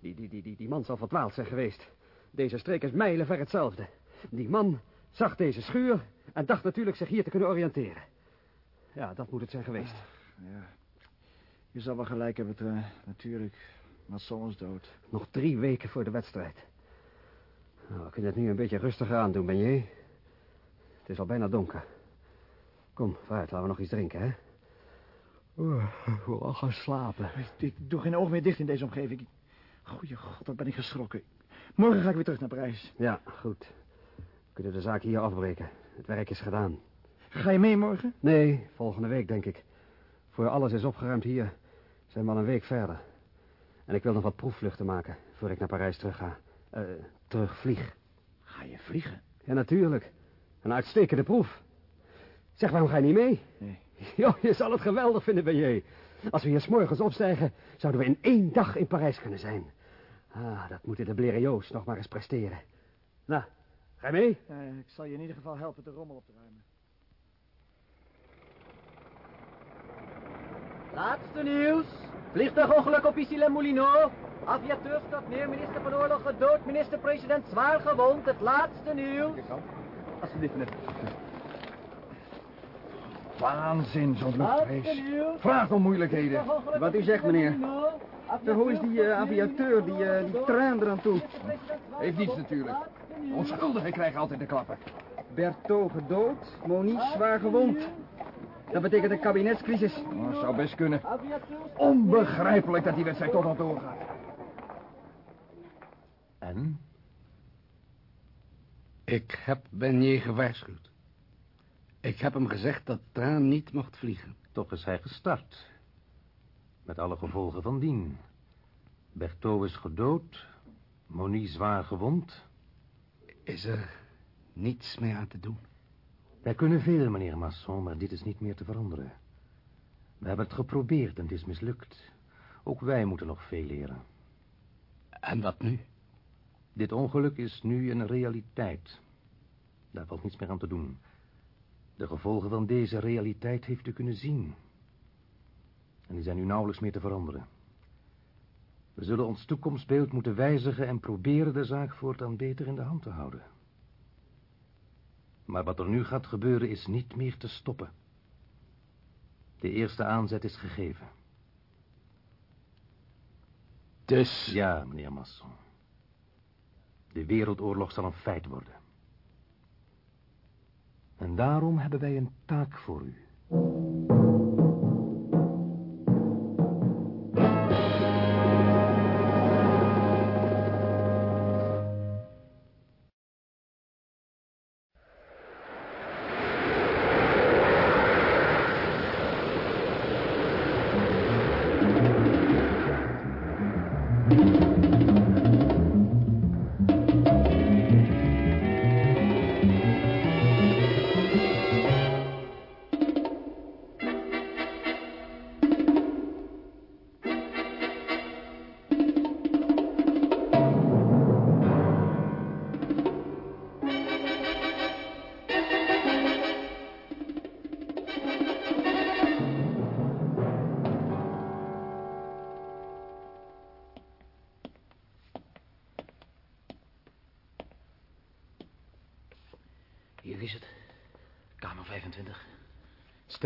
Die, die, die, die, die man zal verdwaald zijn geweest. Deze streek is mijlenver hetzelfde. Die man zag deze schuur en dacht natuurlijk zich hier te kunnen oriënteren. Ja, dat moet het zijn geweest. Ja, je zal wel gelijk hebben, tra, natuurlijk. Maar soms dood. Nog drie weken voor de wedstrijd. Nou, we kunnen het nu een beetje rustiger aandoen, ben je? Het is al bijna donker. Kom, vooruit, laten we nog iets drinken, hè? Oeh, ik wil al gaan slapen. Ik, ik doe geen oog meer dicht in deze omgeving. Goeie god, wat ben ik geschrokken. Morgen ga ik weer terug naar Parijs. Ja, goed. We kunnen de zaak hier afbreken. Het werk is gedaan. Ga je mee morgen? Nee, volgende week, denk ik. Voor alles is opgeruimd hier, zijn we al een week verder. En ik wil nog wat proefvluchten maken, voor ik naar Parijs terug ga. Uh, terugvlieg. Ga je vliegen? Ja, natuurlijk. Een uitstekende proef. Zeg, waarom ga je niet mee? Nee. <laughs> Jo, je zal het geweldig vinden, ben je. Als we hier s morgens opstijgen, zouden we in één dag in Parijs kunnen zijn. Ah, dat moeten de Blériot's nog maar eens presteren. Nou, ga je mee? Ik zal je in ieder geval helpen de rommel op te ruimen. Laatste nieuws. Vliegtuigongeluk op Issy Moulineau. Aviateur stort neer, minister van Oorlog gedood, minister-president zwaar gewond. Het laatste nieuws. Alsjeblieft, meneer. Waanzin, zo'n nieuws. Vraag om moeilijkheden. Wat u zegt, meneer. Hoe is die eh, aviateur, die, uh, die trein eraan toe? Heeft niets natuurlijk. Onschuldigen krijgen altijd de klappen. Berthaud gedood, Monique zwaar gewond. Dat betekent een kabinetscrisis. Oh, dat zou best kunnen. Onbegrijpelijk dat die wedstrijd toch nog doorgaat. En? Ik heb Bernier gewaarschuwd. Ik heb hem gezegd dat Traan niet mocht vliegen. Toch is hij gestart. Met alle gevolgen van dien. Berthaud is gedood. Monique zwaar gewond. Is er niets meer aan te doen? Wij kunnen veel, meneer Masson, maar dit is niet meer te veranderen. We hebben het geprobeerd en het is mislukt. Ook wij moeten nog veel leren. En wat nu? Dit ongeluk is nu een realiteit. Daar valt niets meer aan te doen. De gevolgen van deze realiteit heeft u kunnen zien. En die zijn nu nauwelijks meer te veranderen. We zullen ons toekomstbeeld moeten wijzigen en proberen de zaak voortaan beter in de hand te houden. Maar wat er nu gaat gebeuren is niet meer te stoppen. De eerste aanzet is gegeven. Dus... Ja, meneer Masson. De wereldoorlog zal een feit worden. En daarom hebben wij een taak voor u.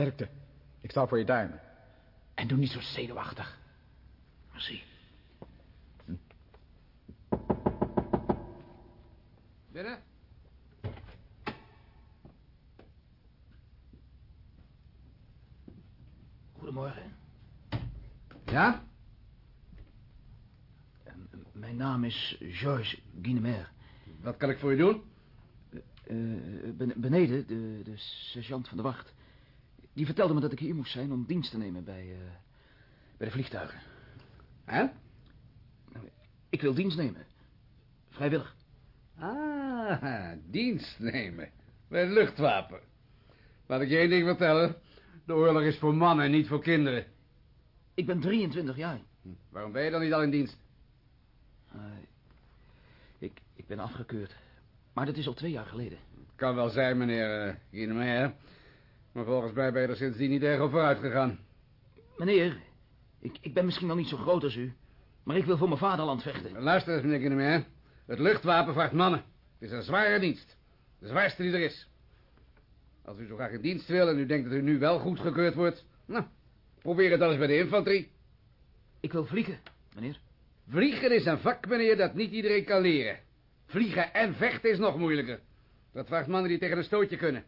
Sterkte. Ik sta voor je duimen. En doe niet zo zenuwachtig. Merci. Binnen? Goedemorgen. Ja? Eh, Mijn naam is Georges Guinemer. Wat kan ik voor je doen? Eh, ben- beneden, de, de sergeant van de wacht... die vertelde me dat ik hier moest zijn om dienst te nemen bij, eh, bij de vliegtuigen. Hè? Ik wil dienst nemen. Vrijwillig. Ah, <laughs> dienst nemen. Bij het luchtwapen. Laat ik je één ding vertellen. De oorlog is voor mannen, niet voor kinderen. Ik ben 23 jaar. Waarom ben je dan niet al in dienst? Eh, ik, ik ben afgekeurd. Maar dat is al twee jaar geleden. Kan wel zijn, meneer uh, Guinemer. Maar volgens mij ben je er sindsdien niet erg op vooruit gegaan. Meneer, ik, ik ben misschien wel niet zo groot als u... maar ik wil voor mijn vaderland vechten. Luister eens, meneer Guinemer. Het luchtwapen vraagt mannen. Het is een zware dienst. De zwaarste die er is. Als u zo graag in dienst wil en u denkt dat u nu wel goedgekeurd wordt... Nou, probeer het dan eens bij de infanterie. Ik wil vliegen, meneer. Vliegen is een vak, meneer, dat niet iedereen kan leren. Vliegen en vechten is nog moeilijker. Dat vraagt mannen die tegen een stootje kunnen.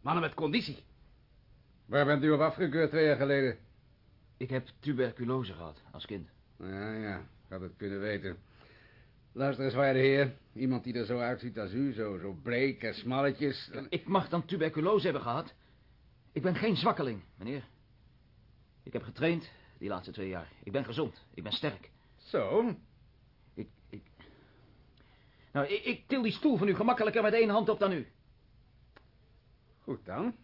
Mannen met conditie. Waar bent u op afgekeurd twee jaar geleden? Ik heb tuberculose gehad, als kind. Ja, ja, ik had het kunnen weten. Luister eens, waarde heer. Iemand die er zo uitziet als u, zo, zo bleek en smalletjes. dan- Ik mag dan tuberculose hebben gehad. Ik ben geen zwakkeling, meneer. Ik heb getraind die laatste twee jaar. Ik ben gezond. Ik ben sterk. Zo, Ik, ik... Nou, ik, ik til die stoel van u gemakkelijker met één hand op dan u. goed dan.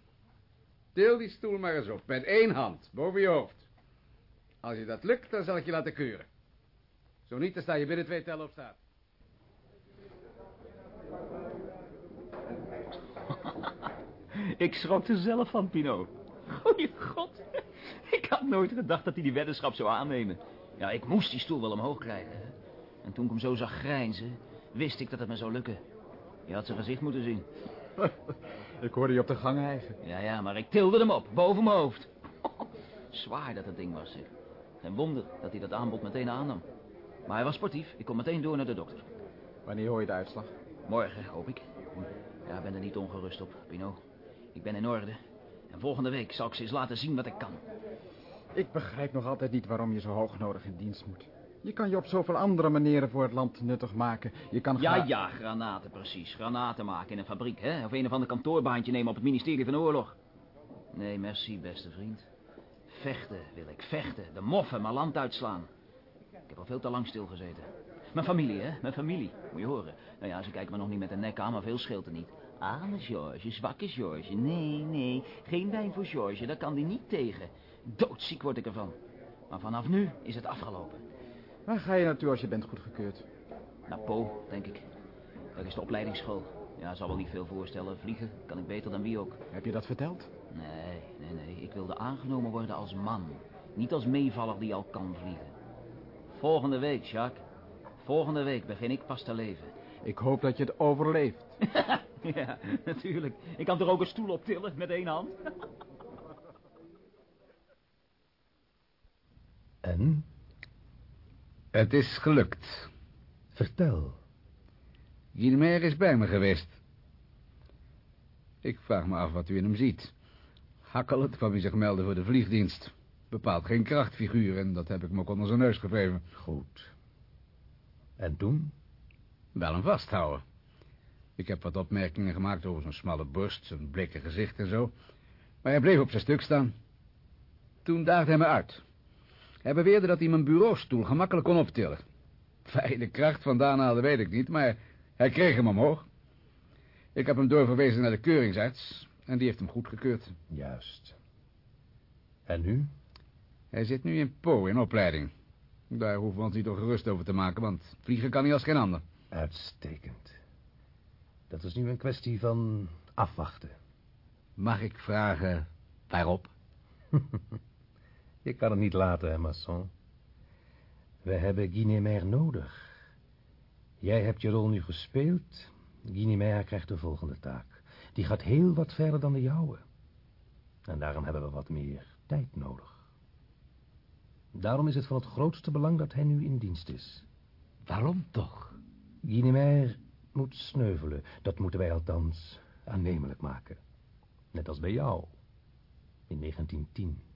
Deel die stoel maar eens op, met één hand, boven je hoofd. Als je dat lukt, dan zal ik je laten keuren. Zo niet, dan sta je binnen twee tellen op staat. <laughs> Ik schrok er zelf van, Pino. Goeie god. Ik had nooit gedacht dat hij die weddenschap zou aannemen. Ja, ik moest die stoel wel omhoog krijgen. hè. En toen ik hem zo zag grijnzen, wist ik dat het me zou lukken. Je had zijn gezicht moeten zien. <laughs> Ik hoorde je op de gang hijgen. Ja, ja, maar ik tilde hem op, boven mijn hoofd. <laughs> Zwaar dat het ding was, zeg. Geen wonder dat hij dat aanbod meteen aannam. Maar hij was sportief. Ik kom meteen door naar de dokter. Wanneer hoor je de uitslag? Morgen, hoop ik. Ja, ik ben er niet ongerust op, Pino. Ik ben in orde. En volgende week zal ik ze eens laten zien wat ik kan. Ik begrijp nog altijd niet waarom je zo hoog nodig in dienst moet. Je kan je op zoveel andere manieren voor het land nuttig maken. Je kan... Ja, ja, granaten precies. Granaten maken in een fabriek, hè? Of een of ander kantoorbaantje nemen op het ministerie van Oorlog. Nee, merci, beste vriend. Vechten wil ik, vechten. De moffen, mijn land uitslaan. Ik heb al veel te lang stilgezeten. Mijn familie, hè? Mijn familie. Moet je horen. Nou ja, ze kijken me nog niet met de nek aan, maar veel scheelt er niet. Arme George, zwakke George. Nee, nee, geen wijn voor George, daar kan hij niet tegen. Doodziek word ik ervan. Maar vanaf nu is het afgelopen. Waar ga je naartoe als je bent goedgekeurd? Naar Po, denk ik. Dat is de opleidingsschool. Ja, zal wel niet veel voorstellen. Vliegen kan ik beter dan wie ook. Heb je dat verteld? Nee, nee, nee. Ik wilde aangenomen worden als man. Niet als meevaller die al kan vliegen. Volgende week, Jacques. Volgende week begin ik pas te leven. Ik hoop dat je het overleeft. <laughs> ja, natuurlijk. Ik kan toch ook een stoel optillen met één hand? En? Het is gelukt. Vertel. Guilmer is bij me geweest. Ik vraag me af wat u in hem ziet. Hakkelend kwam hij zich melden voor de vliegdienst. Bepaalt geen krachtfiguur en dat heb ik me ook onder zijn neus gegeven. Goed. En toen? Wel hem vasthouden. Ik heb wat opmerkingen gemaakt over zijn smalle borst, zijn blikke gezicht en zo. Maar hij bleef op zijn stuk staan. Toen daagde hij me uit. Hij beweerde dat hij mijn bureaustoel gemakkelijk kon optillen. Fijne kracht vandaan haalde weet ik niet, maar hij kreeg hem omhoog. Ik heb hem doorverwezen naar de keuringsarts en die heeft hem goedgekeurd. Juist. En nu? Hij zit nu in Po in opleiding. Daar hoeven we ons niet toch gerust over te maken, want vliegen kan hij als geen ander. Uitstekend. Dat is nu een kwestie van afwachten. Mag ik vragen waarop? <laughs> Je kan het niet laten, hè, Masson. We hebben Guinemer nodig. Jij hebt je rol nu gespeeld. Guinemer krijgt de volgende taak. Die gaat heel wat verder dan de jouwe. En daarom hebben we wat meer tijd nodig. Daarom is het van het grootste belang dat hij nu in dienst is. Waarom toch? Guinemer moet sneuvelen. Dat moeten wij althans aannemelijk maken. Net als bij jou. In 1910.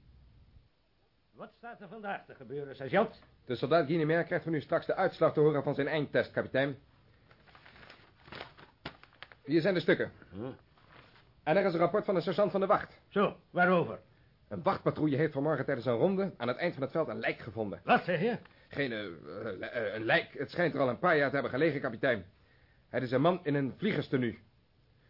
Wat staat er vandaag te gebeuren, sergeant? De soldaat Guinemer krijgt van u straks de uitslag te horen van zijn eindtest, kapitein. Hier zijn de stukken. En er is een rapport van de sergeant van de wacht. Zo, waarover? Een wachtpatrouille heeft vanmorgen tijdens een ronde aan het eind van het veld een lijk gevonden. Wat zeg je? Geen, eh, eh, een lijk. Het schijnt er al een paar jaar te hebben gelegen, kapitein. Het is een man in een vliegerstenu.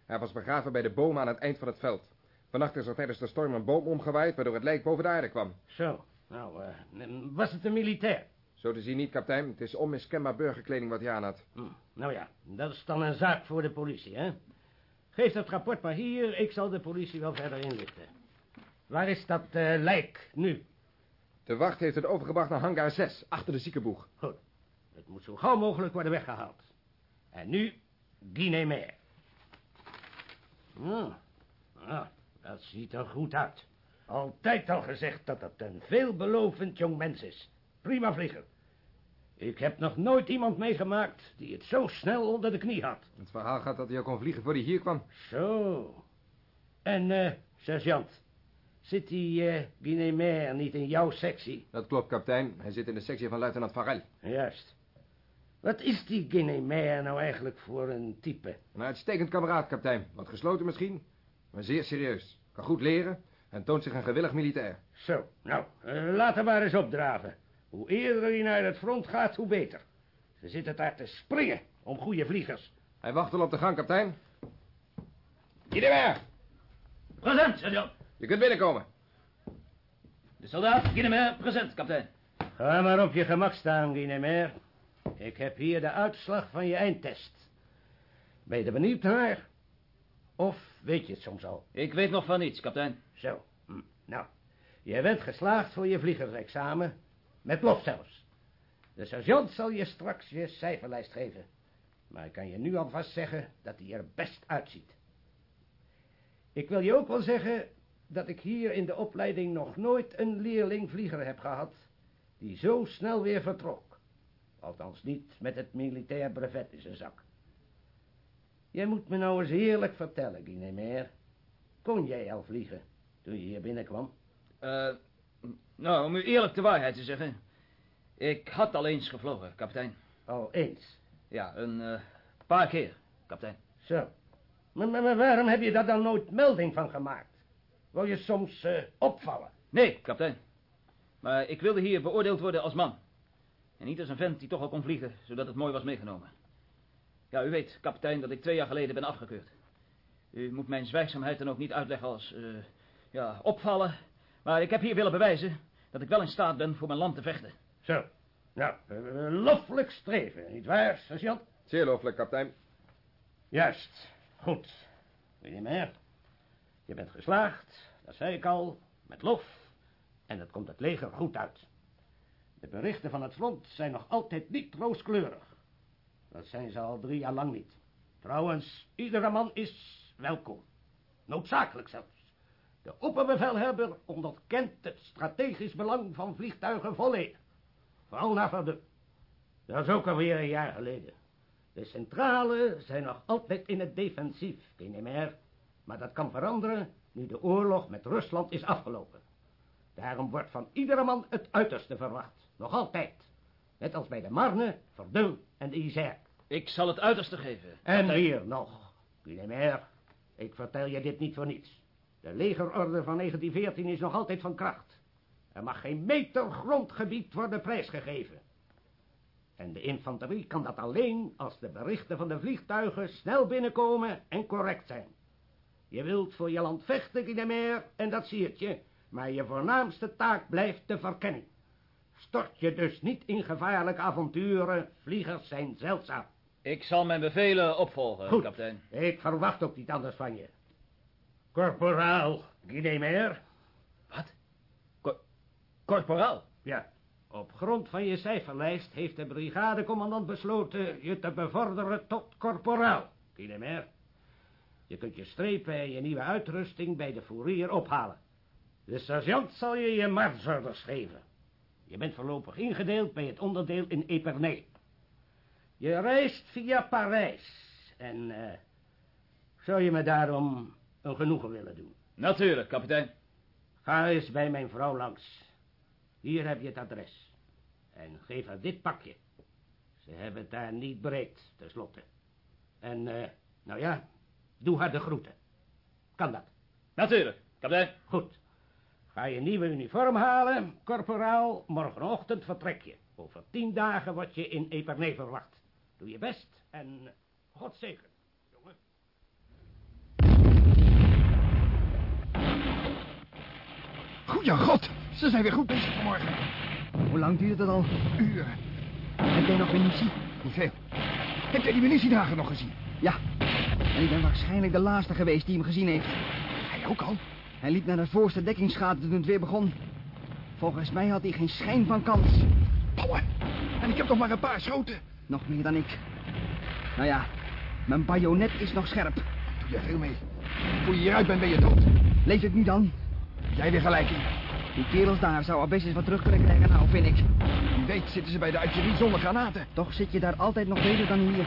Hij was begraven bij de bomen aan het eind van het veld. Vannacht is er tijdens de storm een boom omgewaaid, waardoor het lijk boven de aarde kwam. Zo, nou, eh, was het een militair? Zo te zien niet, kapitein. Het is onmiskenbaar burgerkleding wat hij aan had. Hm, nou ja, dat is dan een zaak voor de politie, hè? Geef dat rapport maar hier, ik zal de politie wel verder inlichten. Waar is dat eh, lijk nu? De wacht heeft het overgebracht naar hangar 6, achter de ziekenboeg. Goed, het moet zo gauw mogelijk worden weggehaald. En nu, Guinea-Mer. Hm, nou, dat ziet er goed uit. Altijd al gezegd dat het een veelbelovend jong mens is. Prima vlieger. Ik heb nog nooit iemand meegemaakt die het zo snel onder de knie had. Het verhaal gaat dat hij al kon vliegen voor hij hier kwam. Zo. En, eh, sergeant, zit die eh Guinea-Mer niet in jouw sectie? Dat klopt, kapitein. Hij zit in de sectie van luitenant Farrell. Juist. Wat is die Guinea-Mer nou eigenlijk voor een type? Een uitstekend kameraad, kapitein. Wat gesloten misschien, maar zeer serieus. Kan goed leren en toont zich een gewillig militair. Zo, nou, laat hem maar eens opdraven. Hoe eerder hij naar het front gaat, hoe beter. Ze zitten daar te springen om goede vliegers. Hij wacht al op de gang, kapitein. Guinea-Mer, Present, sergeant. je kunt binnenkomen. De soldaat, Guinemer, present, kapitein. Ga maar op je gemak staan, Guinea-Mer. Ik heb hier de uitslag van je eindtest. Ben je er benieuwd naar? Of weet je het soms al? Ik weet nog van niets, kapitein. Zo, hm. nou. Je bent geslaagd voor je vliegersexamen. Met lof zelfs. De sergeant zal je straks je cijferlijst geven. Maar ik kan je nu alvast zeggen dat hij er best uitziet. Ik wil je ook wel zeggen dat ik hier in de opleiding nog nooit een leerling vlieger heb gehad die zo snel weer vertrok. Althans niet met het militair brevet in zijn zak. Jij moet me nou eens eerlijk vertellen, Guinemer. Kon jij al vliegen toen je hier binnenkwam? Eh, nou, om u eerlijk de waarheid te zeggen. Ik had al eens gevlogen, kapitein. Al eens? Ja, een eh, paar keer, kapitein. Zo. Maar, maar, maar waarom heb je daar dan nooit melding van gemaakt? Wil je soms eh, opvallen? Nee, kapitein. Maar ik wilde hier beoordeeld worden als man. En niet als een vent die toch al kon vliegen, zodat het mooi was meegenomen. Ja, u weet, kapitein, dat ik twee jaar geleden ben afgekeurd. U moet mijn zwijgzaamheid dan ook niet uitleggen als, eh, ja, opvallen. Maar ik heb hier willen bewijzen dat ik wel in staat ben voor mijn land te vechten. Zo. Nou, loffelijk streven, nietwaar, sergeant? Zeer looflijk, kapitein. Juist. Goed. Meneer meer? Je bent geslaagd, dat zei ik al, met lof. En het komt het leger goed uit. De berichten van het front zijn nog altijd niet rooskleurig. Dat zijn ze al drie jaar lang niet. Trouwens, iedere man is welkom. Noodzakelijk zelfs. De opperbevelhebber onderkent het strategisch belang van vliegtuigen volledig. Vooral naar Verdun. Dat is ook alweer een jaar geleden. De centrale zijn nog altijd in het defensief, Kenemer. Maar dat kan veranderen nu de oorlog met Rusland is afgelopen. Daarom wordt van iedere man het uiterste verwacht. Nog altijd. Net als bij de Marne, Verdun en de Isère. Ik zal het uiterste geven. En hier nog, Guinemer. Ik vertel je dit niet voor niets. De legerorde van 1914 is nog altijd van kracht. Er mag geen meter grondgebied worden prijsgegeven. En de infanterie kan dat alleen als de berichten van de vliegtuigen snel binnenkomen en correct zijn. Je wilt voor je land vechten, Guinemer, en dat zie je. Maar je voornaamste taak blijft de verkenning. Stort je dus niet in gevaarlijke avonturen. Vliegers zijn zeldzaam. Ik zal mijn bevelen opvolgen, Goed. kapitein. Ik verwacht ook niet anders van je. Corporaal Guinemer. Wat? Cor corporaal? Ja. Op grond van je cijferlijst heeft de brigadecommandant besloten je te bevorderen tot corporaal, Guinemer. Je kunt je strepen en je nieuwe uitrusting bij de fourier ophalen. De sergeant zal je je marsorders geven. Je bent voorlopig ingedeeld bij het onderdeel in Epernay. Je reist via Parijs. En eh, zou je me daarom een genoegen willen doen? Natuurlijk, kapitein. Ga eens bij mijn vrouw langs. Hier heb je het adres. En geef haar dit pakje. Ze hebben het daar niet breed, tenslotte. En, eh, nou ja, doe haar de groeten. Kan dat? Natuurlijk, kapitein. Goed. Ga je nieuwe uniform halen, corporaal. Morgenochtend vertrek je. Over tien dagen word je in Epernay verwacht. Doe je best en God zegen, Goeie god, ze zijn weer goed bezig vanmorgen. Hoe lang duurt het al? Uren. Heb jij nog munitie? Niet veel. Heb jij die munitiedagen nog gezien? Ja. En ik ben waarschijnlijk de laatste geweest die hem gezien heeft. Hij ook al? Hij liep naar de voorste dekkingsgaten toen het weer begon. Volgens mij had hij geen schijn van kans. Pauwen. En ik heb nog maar een paar schoten. Nog meer dan ik. Nou ja, mijn bajonet is nog scherp. Doe je veel mee. Voor je hieruit bent, ben je dood. Leef ik nu dan? Jij weer gelijk in. Die kerels daar zouden best eens wat terug kunnen krijgen, nou, vind ik. Wie weet zitten ze bij de artillerie zonder granaten. Toch zit je daar altijd nog beter dan hier.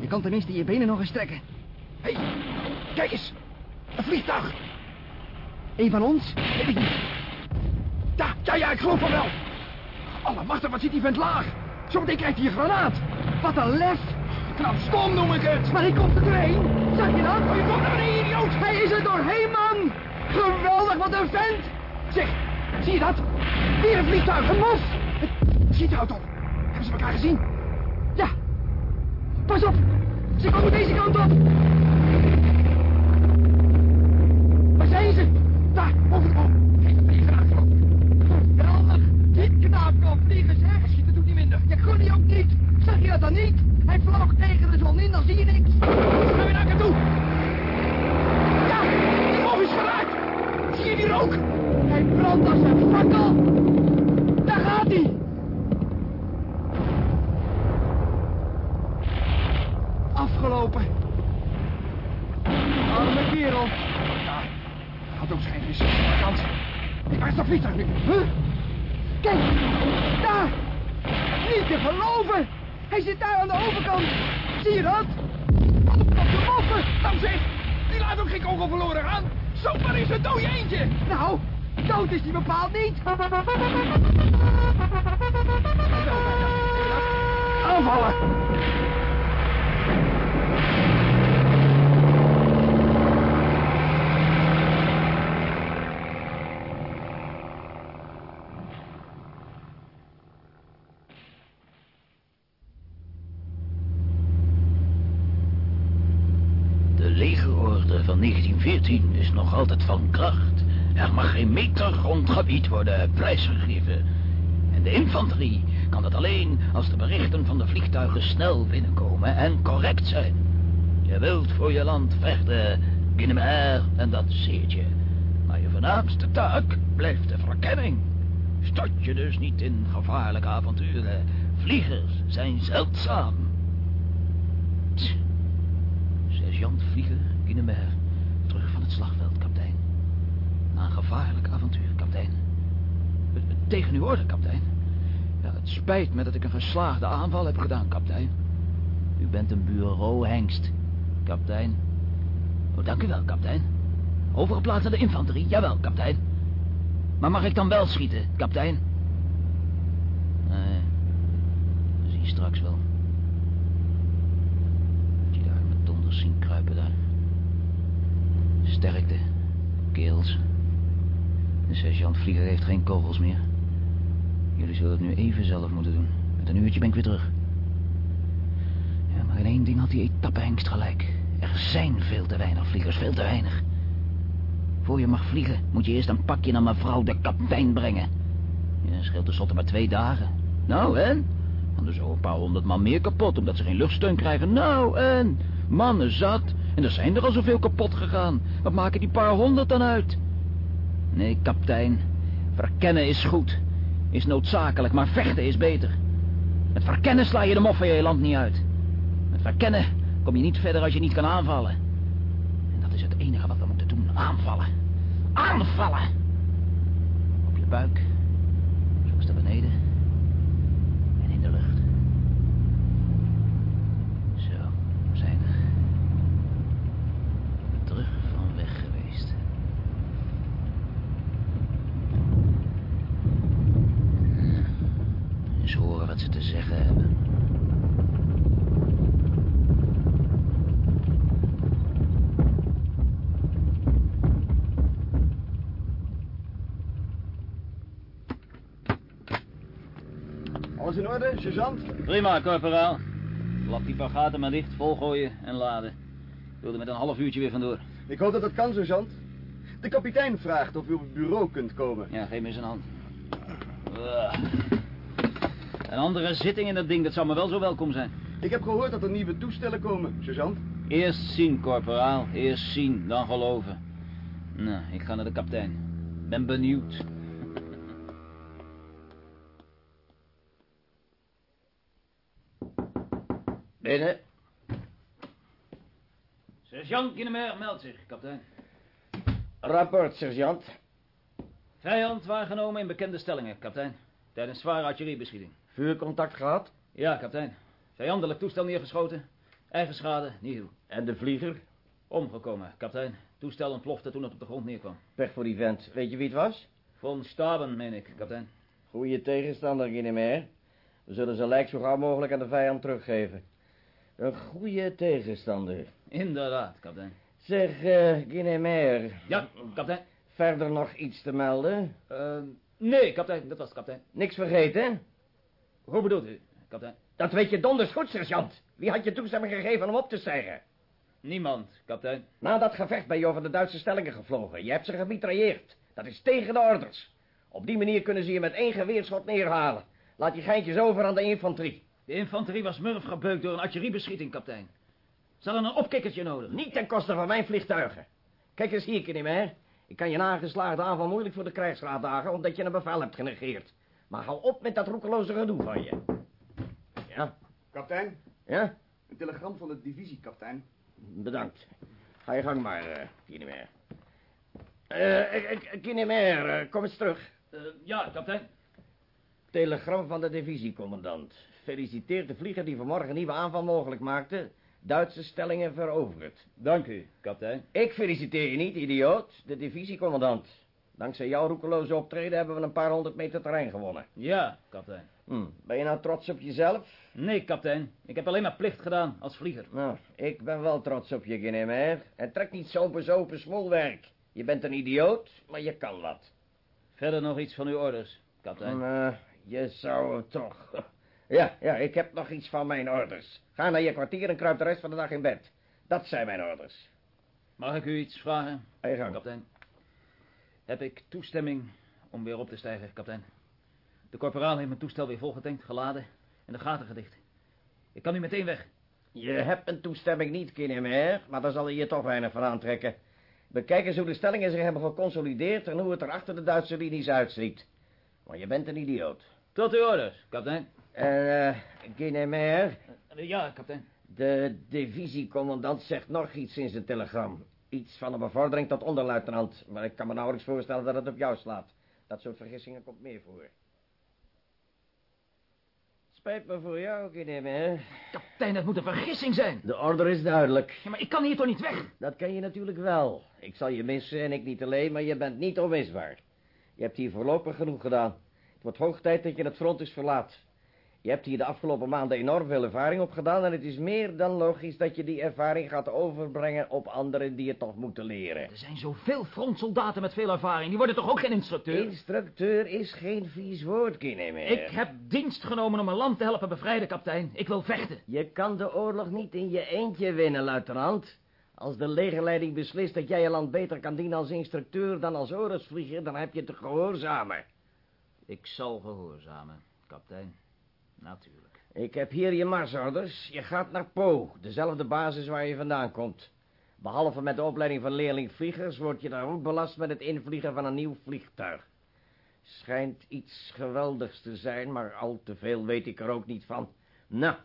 Je kan tenminste je benen nog eens strekken. Hé, hey, kijk eens. Een vliegtuig. Een van ons? Weet ik niet. Ja, ja, ja, ik geloof van wel. Allemachtig, wat zit die vent laag? Zometeen krijgt hij een granaat. Wat een lef! Knap stom noem ik het. Maar hij komt er doorheen. Zag je dat? Oh, je komt er een idioot. Hij is er doorheen, man! Geweldig, wat een vent! Zeg, zie je dat? Weer een vliegtuig. Een mos! De auto op. Hebben ze elkaar gezien? Ja! Pas op! Ze komen deze kant op! Waar zijn ze? Daar, vliegen aangelopen. Geweldig. Die knaap kan vliegen, zeg. Schieten doet niet minder. Ja, Groenie ook niet! Zag je dat dan niet? Hij vloog tegen de zon in, dan zie je niks. Gaan we naar toe. Ja, die boom is geraakt. Zie je die rook? Hij brandt als een fakkel! Daar gaat hij! Afgelopen. Arme kerel. Ja, had ook schijn is. Kans. Waar is dat vliegtuig nu? Huh? Kijk, daar. Niet te geloven. Hij zit daar aan de overkant. Zie je dat? Wat op de moffen. Nou zeg, die laat ook geen kogel verloren gaan. Zomaar is een dode eentje. Nou, dood is hij bepaald niet. Aanvallen. 14 is nog altijd van kracht. Er mag geen meter grondgebied worden prijsgegeven. En de infanterie kan dat alleen als de berichten van de vliegtuigen snel binnenkomen en correct zijn. Je wilt voor je land vechten, Guinemer en dat zeertje. Maar je voornaamste taak blijft de verkenning. Stort je dus niet in gevaarlijke avonturen. Vliegers zijn zeldzaam. Sergeant Vlieger Guinemer. Slagveld, kapitein. Na een gevaarlijk avontuur, kapitein. Eh, eh, Tegen uw orde, kapitein. Ja, het spijt me dat ik een geslaagde aanval heb gedaan, kapitein. U bent een bureauhengst, kapitein. Oh, dank u wel, kapitein. Overgeplaatst naar de infanterie, jawel, kapitein. Maar mag ik dan wel schieten, kapitein? Nee, we zien straks wel. Moet je daar met donders zien kruipen daar. Sterkte, keels. De sergeant Vlieger heeft geen kogels meer. Jullie zullen het nu even zelf moeten doen. Met een uurtje ben ik weer terug. Ja, maar in één ding had die etappehengst gelijk. Er zijn veel te weinig vliegers, veel te weinig. Voor je mag vliegen, moet je eerst een pakje naar mevrouw de kapitein brengen. Ja, scheelt tenslotte maar twee dagen. Nou, en? Dan er zo een paar honderd man meer kapot, omdat ze geen luchtsteun krijgen. Nou, en? Mannen zat. En er zijn er al zoveel kapot gegaan. Wat maken die paar honderd dan uit? Nee, kapitein. Verkennen is goed. Is noodzakelijk, maar vechten is beter. Met verkennen sla je de mof van je land niet uit. Met verkennen kom je niet verder als je niet kan aanvallen. En dat is het enige wat we moeten doen. Aanvallen. Aanvallen. Op je buik. Zoals daar beneden. En in de lucht. Zo, we zijn er. Terug van weg geweest. Eens horen wat ze te zeggen hebben. Alles in orde, sergeant? Prima, corporaal. Lap die paar gaten maar dicht, volgooien en laden. Ik wil er met een half uurtje weer vandoor. Ik hoop dat dat kan, sergeant. De kapitein vraagt of u op het bureau kunt komen. Ja, geef me eens een hand. Een andere zitting in dat ding, dat zou me wel zo welkom zijn. Ik heb gehoord dat er nieuwe toestellen komen, sergeant. Eerst zien, corporaal. Eerst zien, dan geloven. Nou, ik ga naar de kapitein. Ben benieuwd. Binnen. Sergeant Kinnemer meldt zich, kapitein. Rapport, sergeant. Vijand waargenomen in bekende stellingen, kapitein. Tijdens zware artilleriebeschieting. Vuurcontact gehad. Ja, kapitein. Vijandelijk toestel neergeschoten. Eigen schade, nieuw. En de vlieger? Omgekomen, kapitein. Toestel ontplofte toen het op de grond neerkwam. Pech voor die vent. Weet je wie het was? Von Staben, meen ik, kapitein. Goeie tegenstander, Guinemer. We zullen zijn lijk zo gauw mogelijk aan de vijand teruggeven. Een goede tegenstander. Inderdaad, kapitein. Zeg, uh, Guinemer. Ja, kapitein. Verder nog iets te melden? Uh, nee, kapitein, dat was het, kapitein. Niks vergeten? Hoe bedoelt u, kapitein? Dat weet je donders goed, sergeant. Wie had je toestemming gegeven om op te stijgen? Niemand, kapitein. Na dat gevecht ben je over de Duitse stellingen gevlogen. Je hebt ze gemitrailleerd. Dat is tegen de orders. Op die manier kunnen ze je met één geweerschot neerhalen. Laat je geintjes over aan de infanterie. De infanterie was murf gebeukt door een artilleriebeschieting, kapitein. Ze hadden een opkikkertje nodig. Niet ten koste van mijn vliegtuigen. Kijk eens hier, Kinnemer. Ik kan je nageslaagde aanval moeilijk voor de krijgsraad dagen... omdat je een bevel hebt genegeerd. Maar hou op met dat roekeloze gedoe van je. Ja? Kapitein? Ja? Een telegram van de divisie, kapitein. Bedankt. Ga je gang maar, uh, Kinnemer. Eh, uh, Kinnemer, uh, kom eens terug. ja, kapitein. Telegram van de divisiecommandant. Feliciteert de vlieger die vanmorgen een nieuwe aanval mogelijk maakte. Duitse stellingen veroverd. Dank u, kapitein. Ik feliciteer je niet, idioot. De divisiecommandant. Dankzij jouw roekeloze optreden hebben we een paar honderd meter terrein gewonnen. Ja, kapitein. Hm. Ben je nou trots op jezelf? Nee, kapitein. Ik heb alleen maar plicht gedaan als vlieger. Nou, ik ben wel trots op je, Guinemer. En trek niet zo bezopen smoelwerk. Je bent een idioot, maar je kan wat. Verder nog iets van uw orders, kapitein. Uh, je zou toch... Ja, ja, ik heb nog iets van mijn orders. Ga naar je kwartier en kruip de rest van de dag in bed. Dat zijn mijn orders. Mag ik u iets vragen? Ga gang. Kapitein. Heb ik toestemming om weer op te stijgen, kapitein? De korporaal heeft mijn toestel weer volgetankt, geladen en de gaten gedicht. Ik kan nu meteen weg. Je hebt een toestemming niet, Kinemer, maar daar zal je je toch weinig van aantrekken. Bekijk eens hoe de stellingen zich hebben geconsolideerd en hoe het er achter de Duitse linies uitziet. Maar je bent een idioot. Tot uw orders, kapitein. En, uh, Guinemer? Ja, kapitein. De divisiecommandant zegt nog iets in zijn telegram. Iets van een bevordering tot onderluitenant. Maar ik kan me nauwelijks voorstellen dat het op jou slaat. Dat soort vergissingen komt meer voor. Spijt me voor jou, Guinemer. Kapitein, het moet een vergissing zijn. De order is duidelijk. Ja, maar ik kan hier toch niet weg? Dat kan je natuurlijk wel. Ik zal je missen en ik niet alleen, maar je bent niet onmisbaar. Je hebt hier voorlopig genoeg gedaan. Het wordt hoog tijd dat je het front is verlaat. Je hebt hier de afgelopen maanden enorm veel ervaring opgedaan... en het is meer dan logisch dat je die ervaring gaat overbrengen op anderen die het toch moeten leren. Er zijn zoveel frontsoldaten met veel ervaring. Die worden toch ook geen instructeur? Instructeur is geen vies woord, meer. Ik heb dienst genomen om mijn land te helpen bevrijden, kapitein. Ik wil vechten. Je kan de oorlog niet in je eentje winnen, luitenant. Als de legerleiding beslist dat jij je land beter kan dienen als instructeur dan als oorlogsvlieger... dan heb je te gehoorzamen. Ik zal gehoorzamen, kapitein. Natuurlijk. Ik heb hier je marsorders. Je gaat naar Po, dezelfde basis waar je vandaan komt. Behalve met de opleiding van leerlingvliegers... word je daar ook belast met het invliegen van een nieuw vliegtuig. Schijnt iets geweldigs te zijn, maar al te veel weet ik er ook niet van. Nou,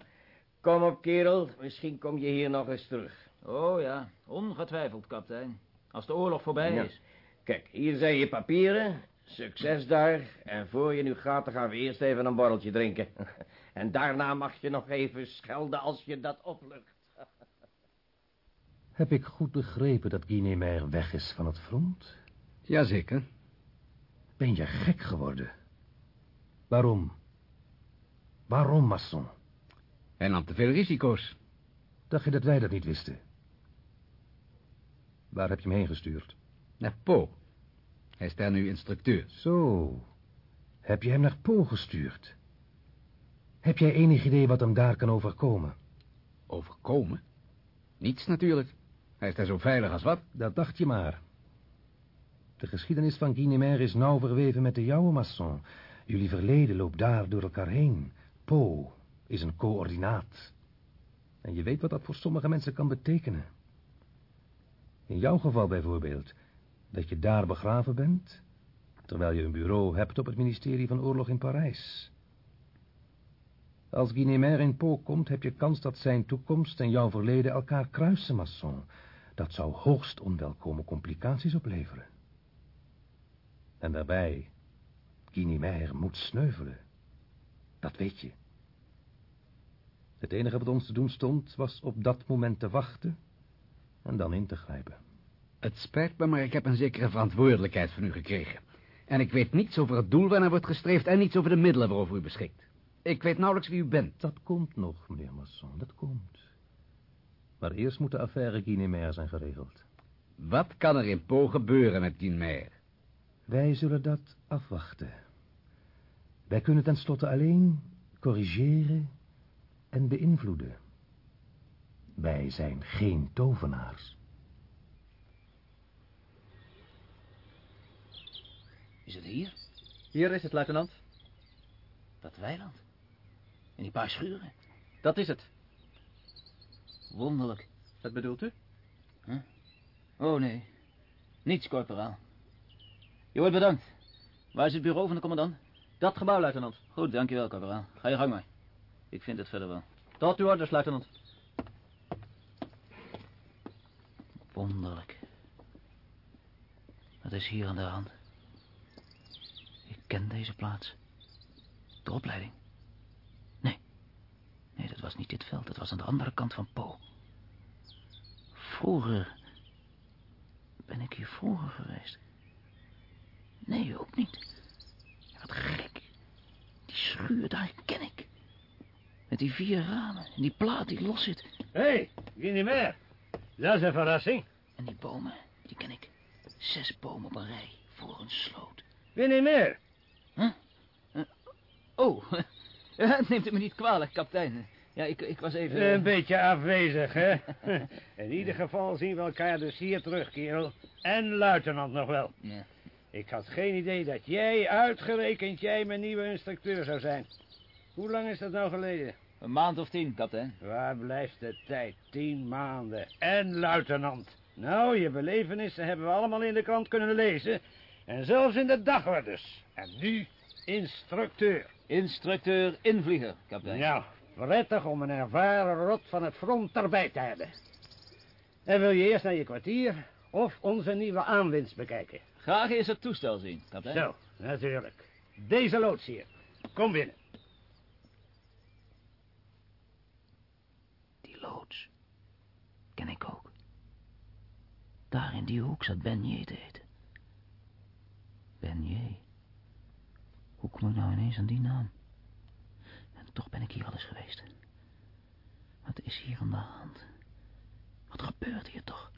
kom op, kerel. Misschien kom je hier nog eens terug. Oh ja, ongetwijfeld, kapitein. Als de oorlog voorbij is. Kijk, hier zijn je papieren. Succes daar. En voor je nu gaat, dan gaan we eerst even een borreltje drinken. <laughs> En daarna mag je nog even schelden als je dat oplucht. Heb ik goed begrepen dat Guinemer weg is van het front? Jazeker. Ben je gek geworden? Waarom? Waarom, Masson? Hij nam te veel risico's. Dacht je dat wij dat niet wisten? Waar heb je hem heen gestuurd? Naar Po. Hij is daar nu instructeur. Zo. Heb je hem naar Po gestuurd? Heb jij enig idee wat hem daar kan overkomen? Overkomen? Niets natuurlijk. Hij is daar zo veilig als wat. Dat dacht je maar. De geschiedenis van Guinemer is nauw verweven met de jouwe, Masson. Jullie verleden loopt daar door elkaar heen. Po is een coördinaat. En je weet wat dat voor sommige mensen kan betekenen. In jouw geval bijvoorbeeld, dat je daar begraven bent, terwijl je een bureau hebt op het ministerie van Oorlog in Parijs. Als Guinemer in Po komt, heb je kans dat zijn toekomst en jouw verleden elkaar kruisen, Masson. Dat zou hoogst onwelkome complicaties opleveren. En daarbij, Guinemer moet sneuvelen. Dat weet je. Het enige wat ons te doen stond, was op dat moment te wachten en dan in te grijpen. Het spijt me, maar ik heb een zekere verantwoordelijkheid van u gekregen. En ik weet niets over het doel waarnaar wordt gestreefd en niets over de middelen waarover u beschikt. Ik weet nauwelijks wie u bent. Dat komt nog, meneer Masson, dat komt. Maar eerst moet de affaire Guinemer zijn geregeld. Wat kan er in Po gebeuren met Guinemer? Wij zullen dat afwachten. Wij kunnen tenslotte alleen corrigeren en beïnvloeden. Wij zijn geen tovenaars. Is het hier? Hier is het, luitenant. Dat weiland. En die paar schuren. Dat is het. Wonderlijk. Wat bedoelt u? Huh? Oh, nee. Niets, korporaal. Je wordt bedankt. Waar is het bureau van de commandant? Dat gebouw, luitenant. Goed, dankjewel, korporaal. Ga je gang maar. Ik vind het verder wel. Tot uw orders, luitenant. Wonderlijk. Wat is hier aan de hand? Ik ken deze plaats. De opleiding? Nee. Nee, dat was niet dit veld. Dat was aan de andere kant van Po. Vroeger... Ben ik hier vroeger geweest? Nee, ook niet. Wat gek. Die schuur, daar ken ik. Met die vier ramen en die plaat die los zit. Hé, hey, wie niet meer? Dat is een verrassing. En die bomen, die ken ik. Zes bomen op een rij voor een sloot. Wie niet meer? Huh? Uh, oh, <laughs> neemt het me niet kwalijk, kapitein. Ja, ik, ik was even... Een beetje afwezig, hè? <laughs> In ieder geval zien we elkaar dus hier terug, kerel. En luitenant nog wel. Ja. Ik had geen idee dat jij, uitgerekend jij, mijn nieuwe instructeur zou zijn. Hoe lang is dat nou geleden? Een maand of tien, kapitein. Waar blijft de tijd? Tien maanden. En luitenant. Nou, je belevenissen hebben we allemaal in de krant kunnen lezen. En zelfs in de dagorders. En nu instructeur. Instructeur invlieger, kapitein. Nou, prettig om een ervaren rot van het front erbij te hebben. En wil je eerst naar je kwartier of onze nieuwe aanwinst bekijken? Graag eerst het toestel zien, kapitein. Zo, natuurlijk. Deze loods hier. Kom binnen. Die loods ken ik ook. Daar in die hoek zat Benje te eten. Benje. Hoe kom ik nou ineens aan die naam? En toch ben ik hier al eens geweest. Wat is hier aan de hand? Wat gebeurt hier toch?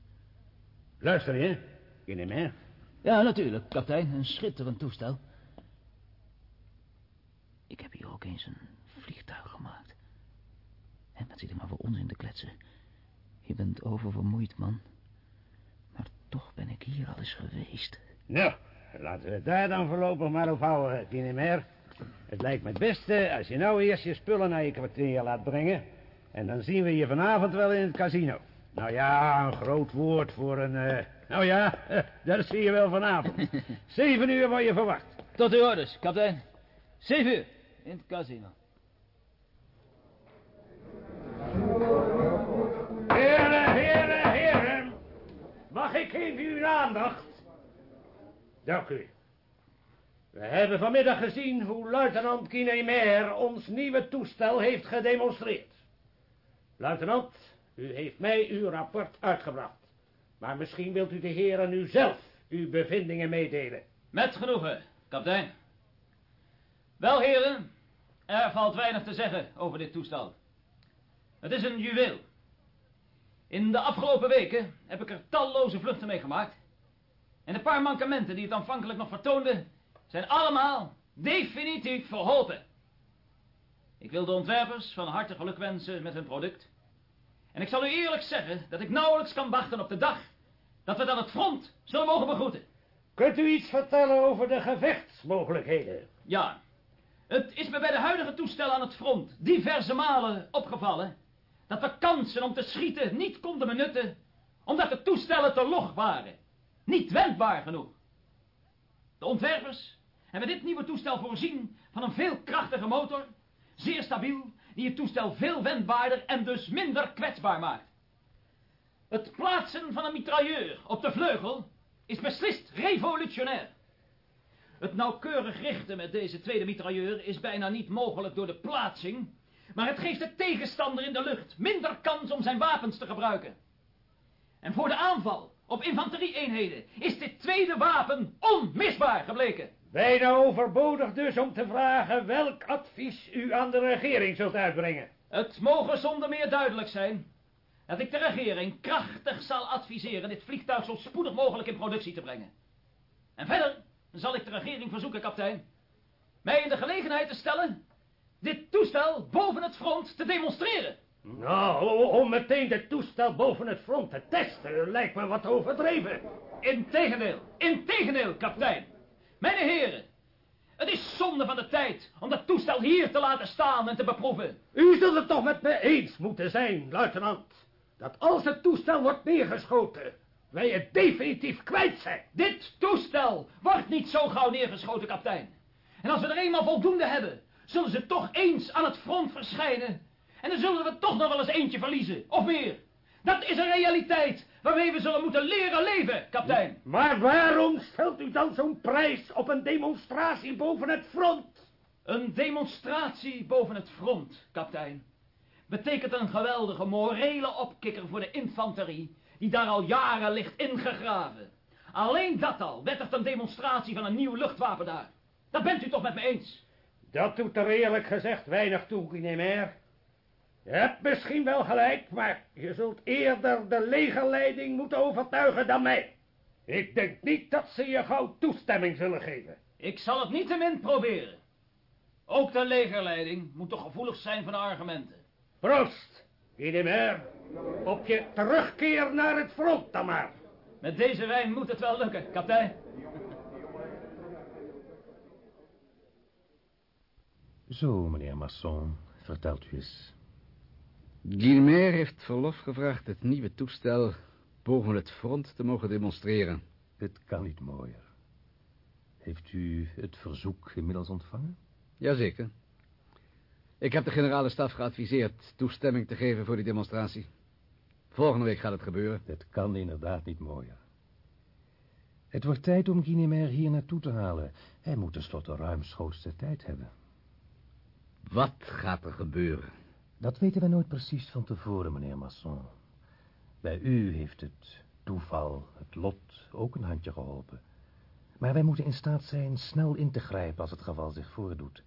Luister je, Guinemer. Ja, natuurlijk, kapitein. Een schitterend toestel. Ik heb hier ook eens een vliegtuig gemaakt. En wat zit er maar voor onzin te kletsen. Je bent oververmoeid, man. Maar toch ben ik hier al eens geweest. Nou, laten we het daar dan voorlopig maar op houden, Guinemer. Het lijkt me het beste als je nou eerst je spullen naar je kwartier laat brengen. En dan zien we je vanavond wel in het casino. Nou ja, een groot woord voor een... Uh... Nou ja, <laughs> dat zie je wel vanavond. <laughs> Zeven uur word je verwacht. Tot uw orders, kapitein. Zeven uur in het casino. Heren, heren, heren. Mag ik even uw aandacht? Dank u. We hebben vanmiddag gezien hoe luitenant Kinemer ons nieuwe toestel heeft gedemonstreerd. Luitenant, u heeft mij uw rapport uitgebracht. Maar misschien wilt u de heren nu zelf uw bevindingen meedelen. Met genoegen, kapitein. Wel, heren, er valt weinig te zeggen over dit toestel. Het is een juweel. In de afgelopen weken heb ik er talloze vluchten mee gemaakt. En de paar mankementen die het aanvankelijk nog vertoonden, zijn allemaal definitief verholpen. Ik wil de ontwerpers van harte geluk wensen met hun product. En ik zal u eerlijk zeggen dat ik nauwelijks kan wachten op de dag dat we dan het front zullen mogen begroeten. Kunt u iets vertellen over de gevechtsmogelijkheden? Ja. Het is me bij de huidige toestellen aan het front diverse malen opgevallen dat we kansen om te schieten niet konden benutten, omdat de toestellen te log waren. Niet wendbaar genoeg. De ontwerpers hebben dit nieuwe toestel voorzien van een veel krachtige motor, zeer stabiel, die het toestel veel wendbaarder en dus minder kwetsbaar maakt. Het plaatsen van een mitrailleur op de vleugel is beslist revolutionair. Het nauwkeurig richten met deze tweede mitrailleur is bijna niet mogelijk door de plaatsing, maar het geeft de tegenstander in de lucht minder kans om zijn wapens te gebruiken. En voor de aanval op infanterie-eenheden is dit tweede wapen onmisbaar gebleken. Bijna overbodig dus om te vragen welk advies u aan de regering zult uitbrengen. Het mogen zonder meer duidelijk zijn dat ik de regering krachtig zal adviseren dit vliegtuig zo spoedig mogelijk in productie te brengen. En verder zal ik de regering verzoeken, kapitein, mij in de gelegenheid te stellen dit toestel boven het front te demonstreren. Nou, om meteen dit toestel boven het front te testen, lijkt me wat overdreven. Integendeel, integendeel, kapitein. Mijn heren, het is zonde van de tijd om dat toestel hier te laten staan en te beproeven. U zult het toch met me eens moeten zijn, luitenant, dat als het toestel wordt neergeschoten, wij het definitief kwijt zijn. Dit toestel wordt niet zo gauw neergeschoten, kapitein. En als we er eenmaal voldoende hebben, zullen ze toch eens aan het front verschijnen. En dan zullen we toch nog wel eens eentje verliezen, of meer. Dat is een realiteit waarmee we zullen moeten leren leven, kapitein. Maar waarom stelt u dan zo'n prijs op een demonstratie boven het front? Een demonstratie boven het front, kapitein. Betekent een geweldige morele opkikker voor de infanterie... die daar al jaren ligt ingegraven. Alleen dat al wettigt een demonstratie van een nieuw luchtwapen daar. Dat bent u toch met me eens? Dat doet er eerlijk gezegd weinig toe, Guinemer. Je hebt misschien wel gelijk, maar je zult eerder de legerleiding moeten overtuigen dan mij. Ik denk niet dat ze je gauw toestemming zullen geven. Ik zal het niet te min proberen. Ook de legerleiding moet toch gevoelig zijn van de argumenten. Proost, Guinemer. Op je terugkeer naar het front dan maar. Met deze wijn moet het wel lukken, kapitein. Zo, meneer Masson, vertelt u eens. Guilmer heeft verlof gevraagd het nieuwe toestel boven het front te mogen demonstreren. Het kan niet mooier. Heeft u het verzoek inmiddels ontvangen? Jazeker. Ik heb de generale staf geadviseerd toestemming te geven voor die demonstratie. Volgende week gaat het gebeuren. Het kan inderdaad niet mooier. Het wordt tijd om Guinemer hier naartoe te halen. Hij moet tenslotte ruimschoots de tijd hebben. Wat gaat er gebeuren? Dat weten we nooit precies van tevoren, meneer Masson. Bij u heeft het toeval, het lot, ook een handje geholpen. Maar wij moeten in staat zijn snel in te grijpen als het geval zich voordoet.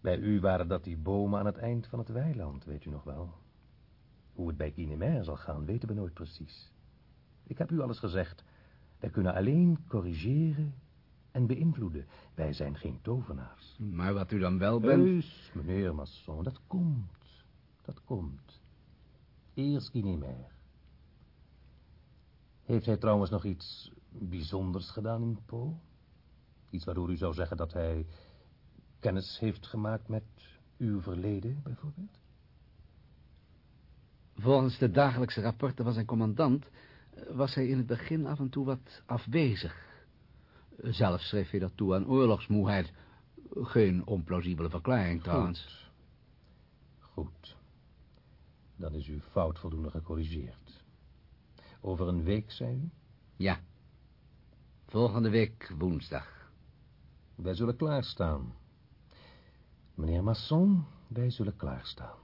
Bij u waren dat die bomen aan het eind van het weiland, weet u nog wel. Hoe het bij Guinemer zal gaan, weten we nooit precies. Ik heb u alles gezegd. Wij kunnen alleen corrigeren en beïnvloeden. Wij zijn geen tovenaars. Maar wat u dan wel bent... Heus, meneer Masson, dat komt. Dat komt. Eerst Guinemer. Heeft hij trouwens nog iets bijzonders gedaan in Po? Iets waardoor u zou zeggen dat hij kennis heeft gemaakt met uw verleden, bijvoorbeeld? Volgens de dagelijkse rapporten van zijn commandant... was hij in het begin af en toe wat afwezig. Zelf schreef hij dat toe aan oorlogsmoeheid. Geen onplausibele verklaring, trouwens. Goed. Dan is uw fout voldoende gecorrigeerd. Over een week, zei u? Ja. Volgende week woensdag. Wij zullen klaarstaan. Meneer Masson, wij zullen klaarstaan.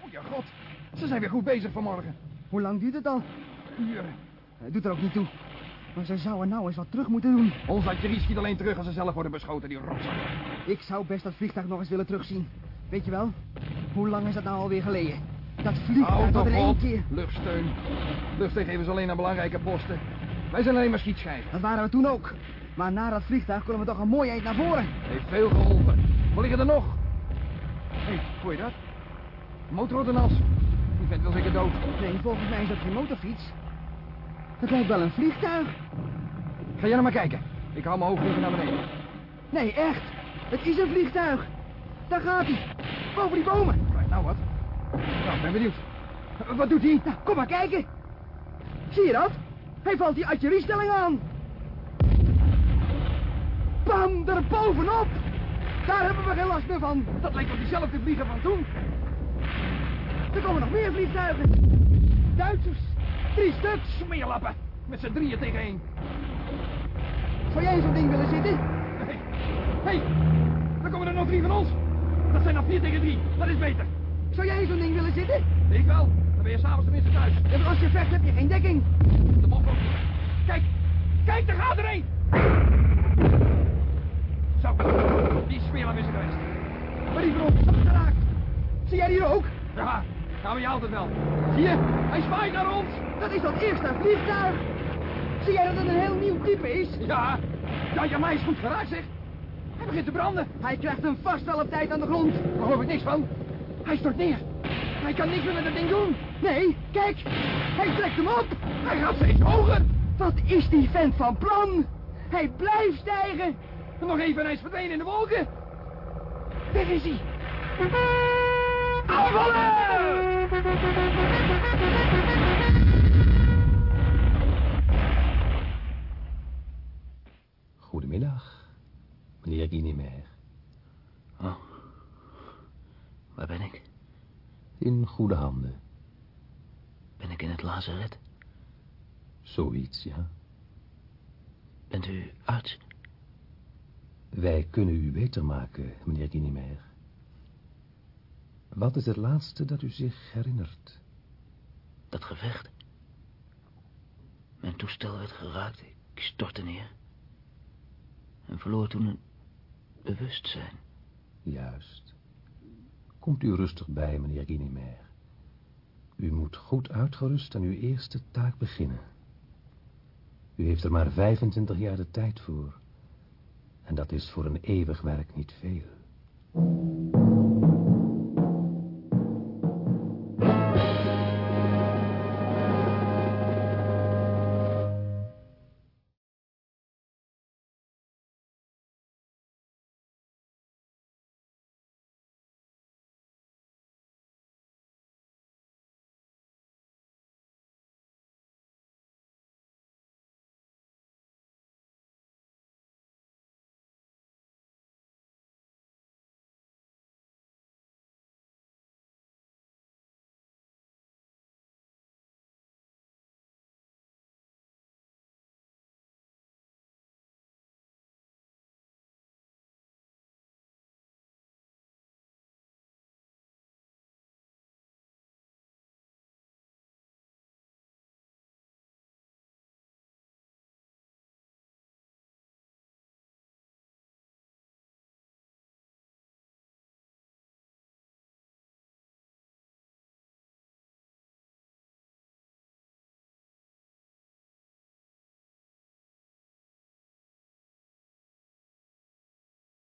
Goeie god, ze zijn weer goed bezig vanmorgen. Hoe lang duurt het al? Uren. Het doet er ook niet toe. Maar ze zouden nou eens wat terug moeten doen. Ons artillerie schiet alleen terug als ze zelf worden beschoten, die rotzakken. Ik zou best dat vliegtuig nog eens willen terugzien. Weet je wel? Hoe lang is dat nou alweer geleden? Dat vliegtuig toch in één op. keer. Luchtsteun. Luchtsteun geven ze alleen aan belangrijke posten. Wij zijn alleen maar schietschijven. Dat waren we toen ook. Maar na dat vliegtuig konden we toch een mooi eind naar voren. Heeft veel geholpen. Waar liggen er nog? Hé, hey, hoor je dat? Een motorordonnans. Die vent wil zeker dood. Nee, volgens mij is dat geen motorfiets. Dat lijkt wel een vliegtuig. Ga jij nou maar kijken. Ik hou mijn hoofd even naar beneden. Nee, echt. Het is een vliegtuig. Daar gaat hij. Boven die bomen. Nou wat. Nou, ik ben benieuwd. Wat doet hij? Nou, kom maar kijken. Zie je dat? Hij valt die artilleriestelling aan. Bam, er bovenop. Daar hebben we geen last meer van. Dat lijkt op diezelfde vlieger van toen. Er komen nog meer vliegtuigen. Duitsers. Drie stuks. Smeerlappen. Met z'n drieën tegen één. Zou jij zo'n ding willen zitten? Hé, <laughs> hey, er komen er nog drie van ons. Dat zijn nog vier tegen drie. Dat is beter. Zou jij zo'n ding willen zitten? Ik wel. Dan ben je s'avonds tenminste thuis. Maar als je vecht heb je geen dekking. De ook. Kijk, kijk, daar gaat er een. Zo, die smeerlap is geweest. Maar die van ons geraakt. Zie jij die ook? Ja, gaan we je altijd wel. Zie je, hij zwaait naar ons. Dat is dat eerste vliegtuig. Zie jij dat het een heel nieuw type is? Ja, ja, ja, mij is goed geraakt, zeg. Hij begint te branden. Hij krijgt hem vast wel op tijd aan de grond. Daar geloof ik niks van. Hij stort neer. Hij kan niks meer met dat ding doen. Nee, kijk. Hij trekt hem op. Hij gaat steeds hoger. Wat is die vent van plan? Hij blijft stijgen. Nog even en hij is verdwenen in de wolken. Weg is hij. Aanvallen! Goedemiddag, meneer Guinemer. Oh. Waar ben ik? In goede handen. Ben ik in het lazaret? Zoiets, ja. Bent u arts? Wij kunnen u beter maken, meneer Guinimer. Wat is het laatste dat u zich herinnert? Dat gevecht. Mijn toestel werd geraakt. Ik stortte neer. En verloor toen een bewustzijn. Juist. Komt u rustig bij, meneer Guinimer. U moet goed uitgerust aan uw eerste taak beginnen. U heeft er maar 25 jaar de tijd voor. En dat is voor een eeuwig werk niet veel.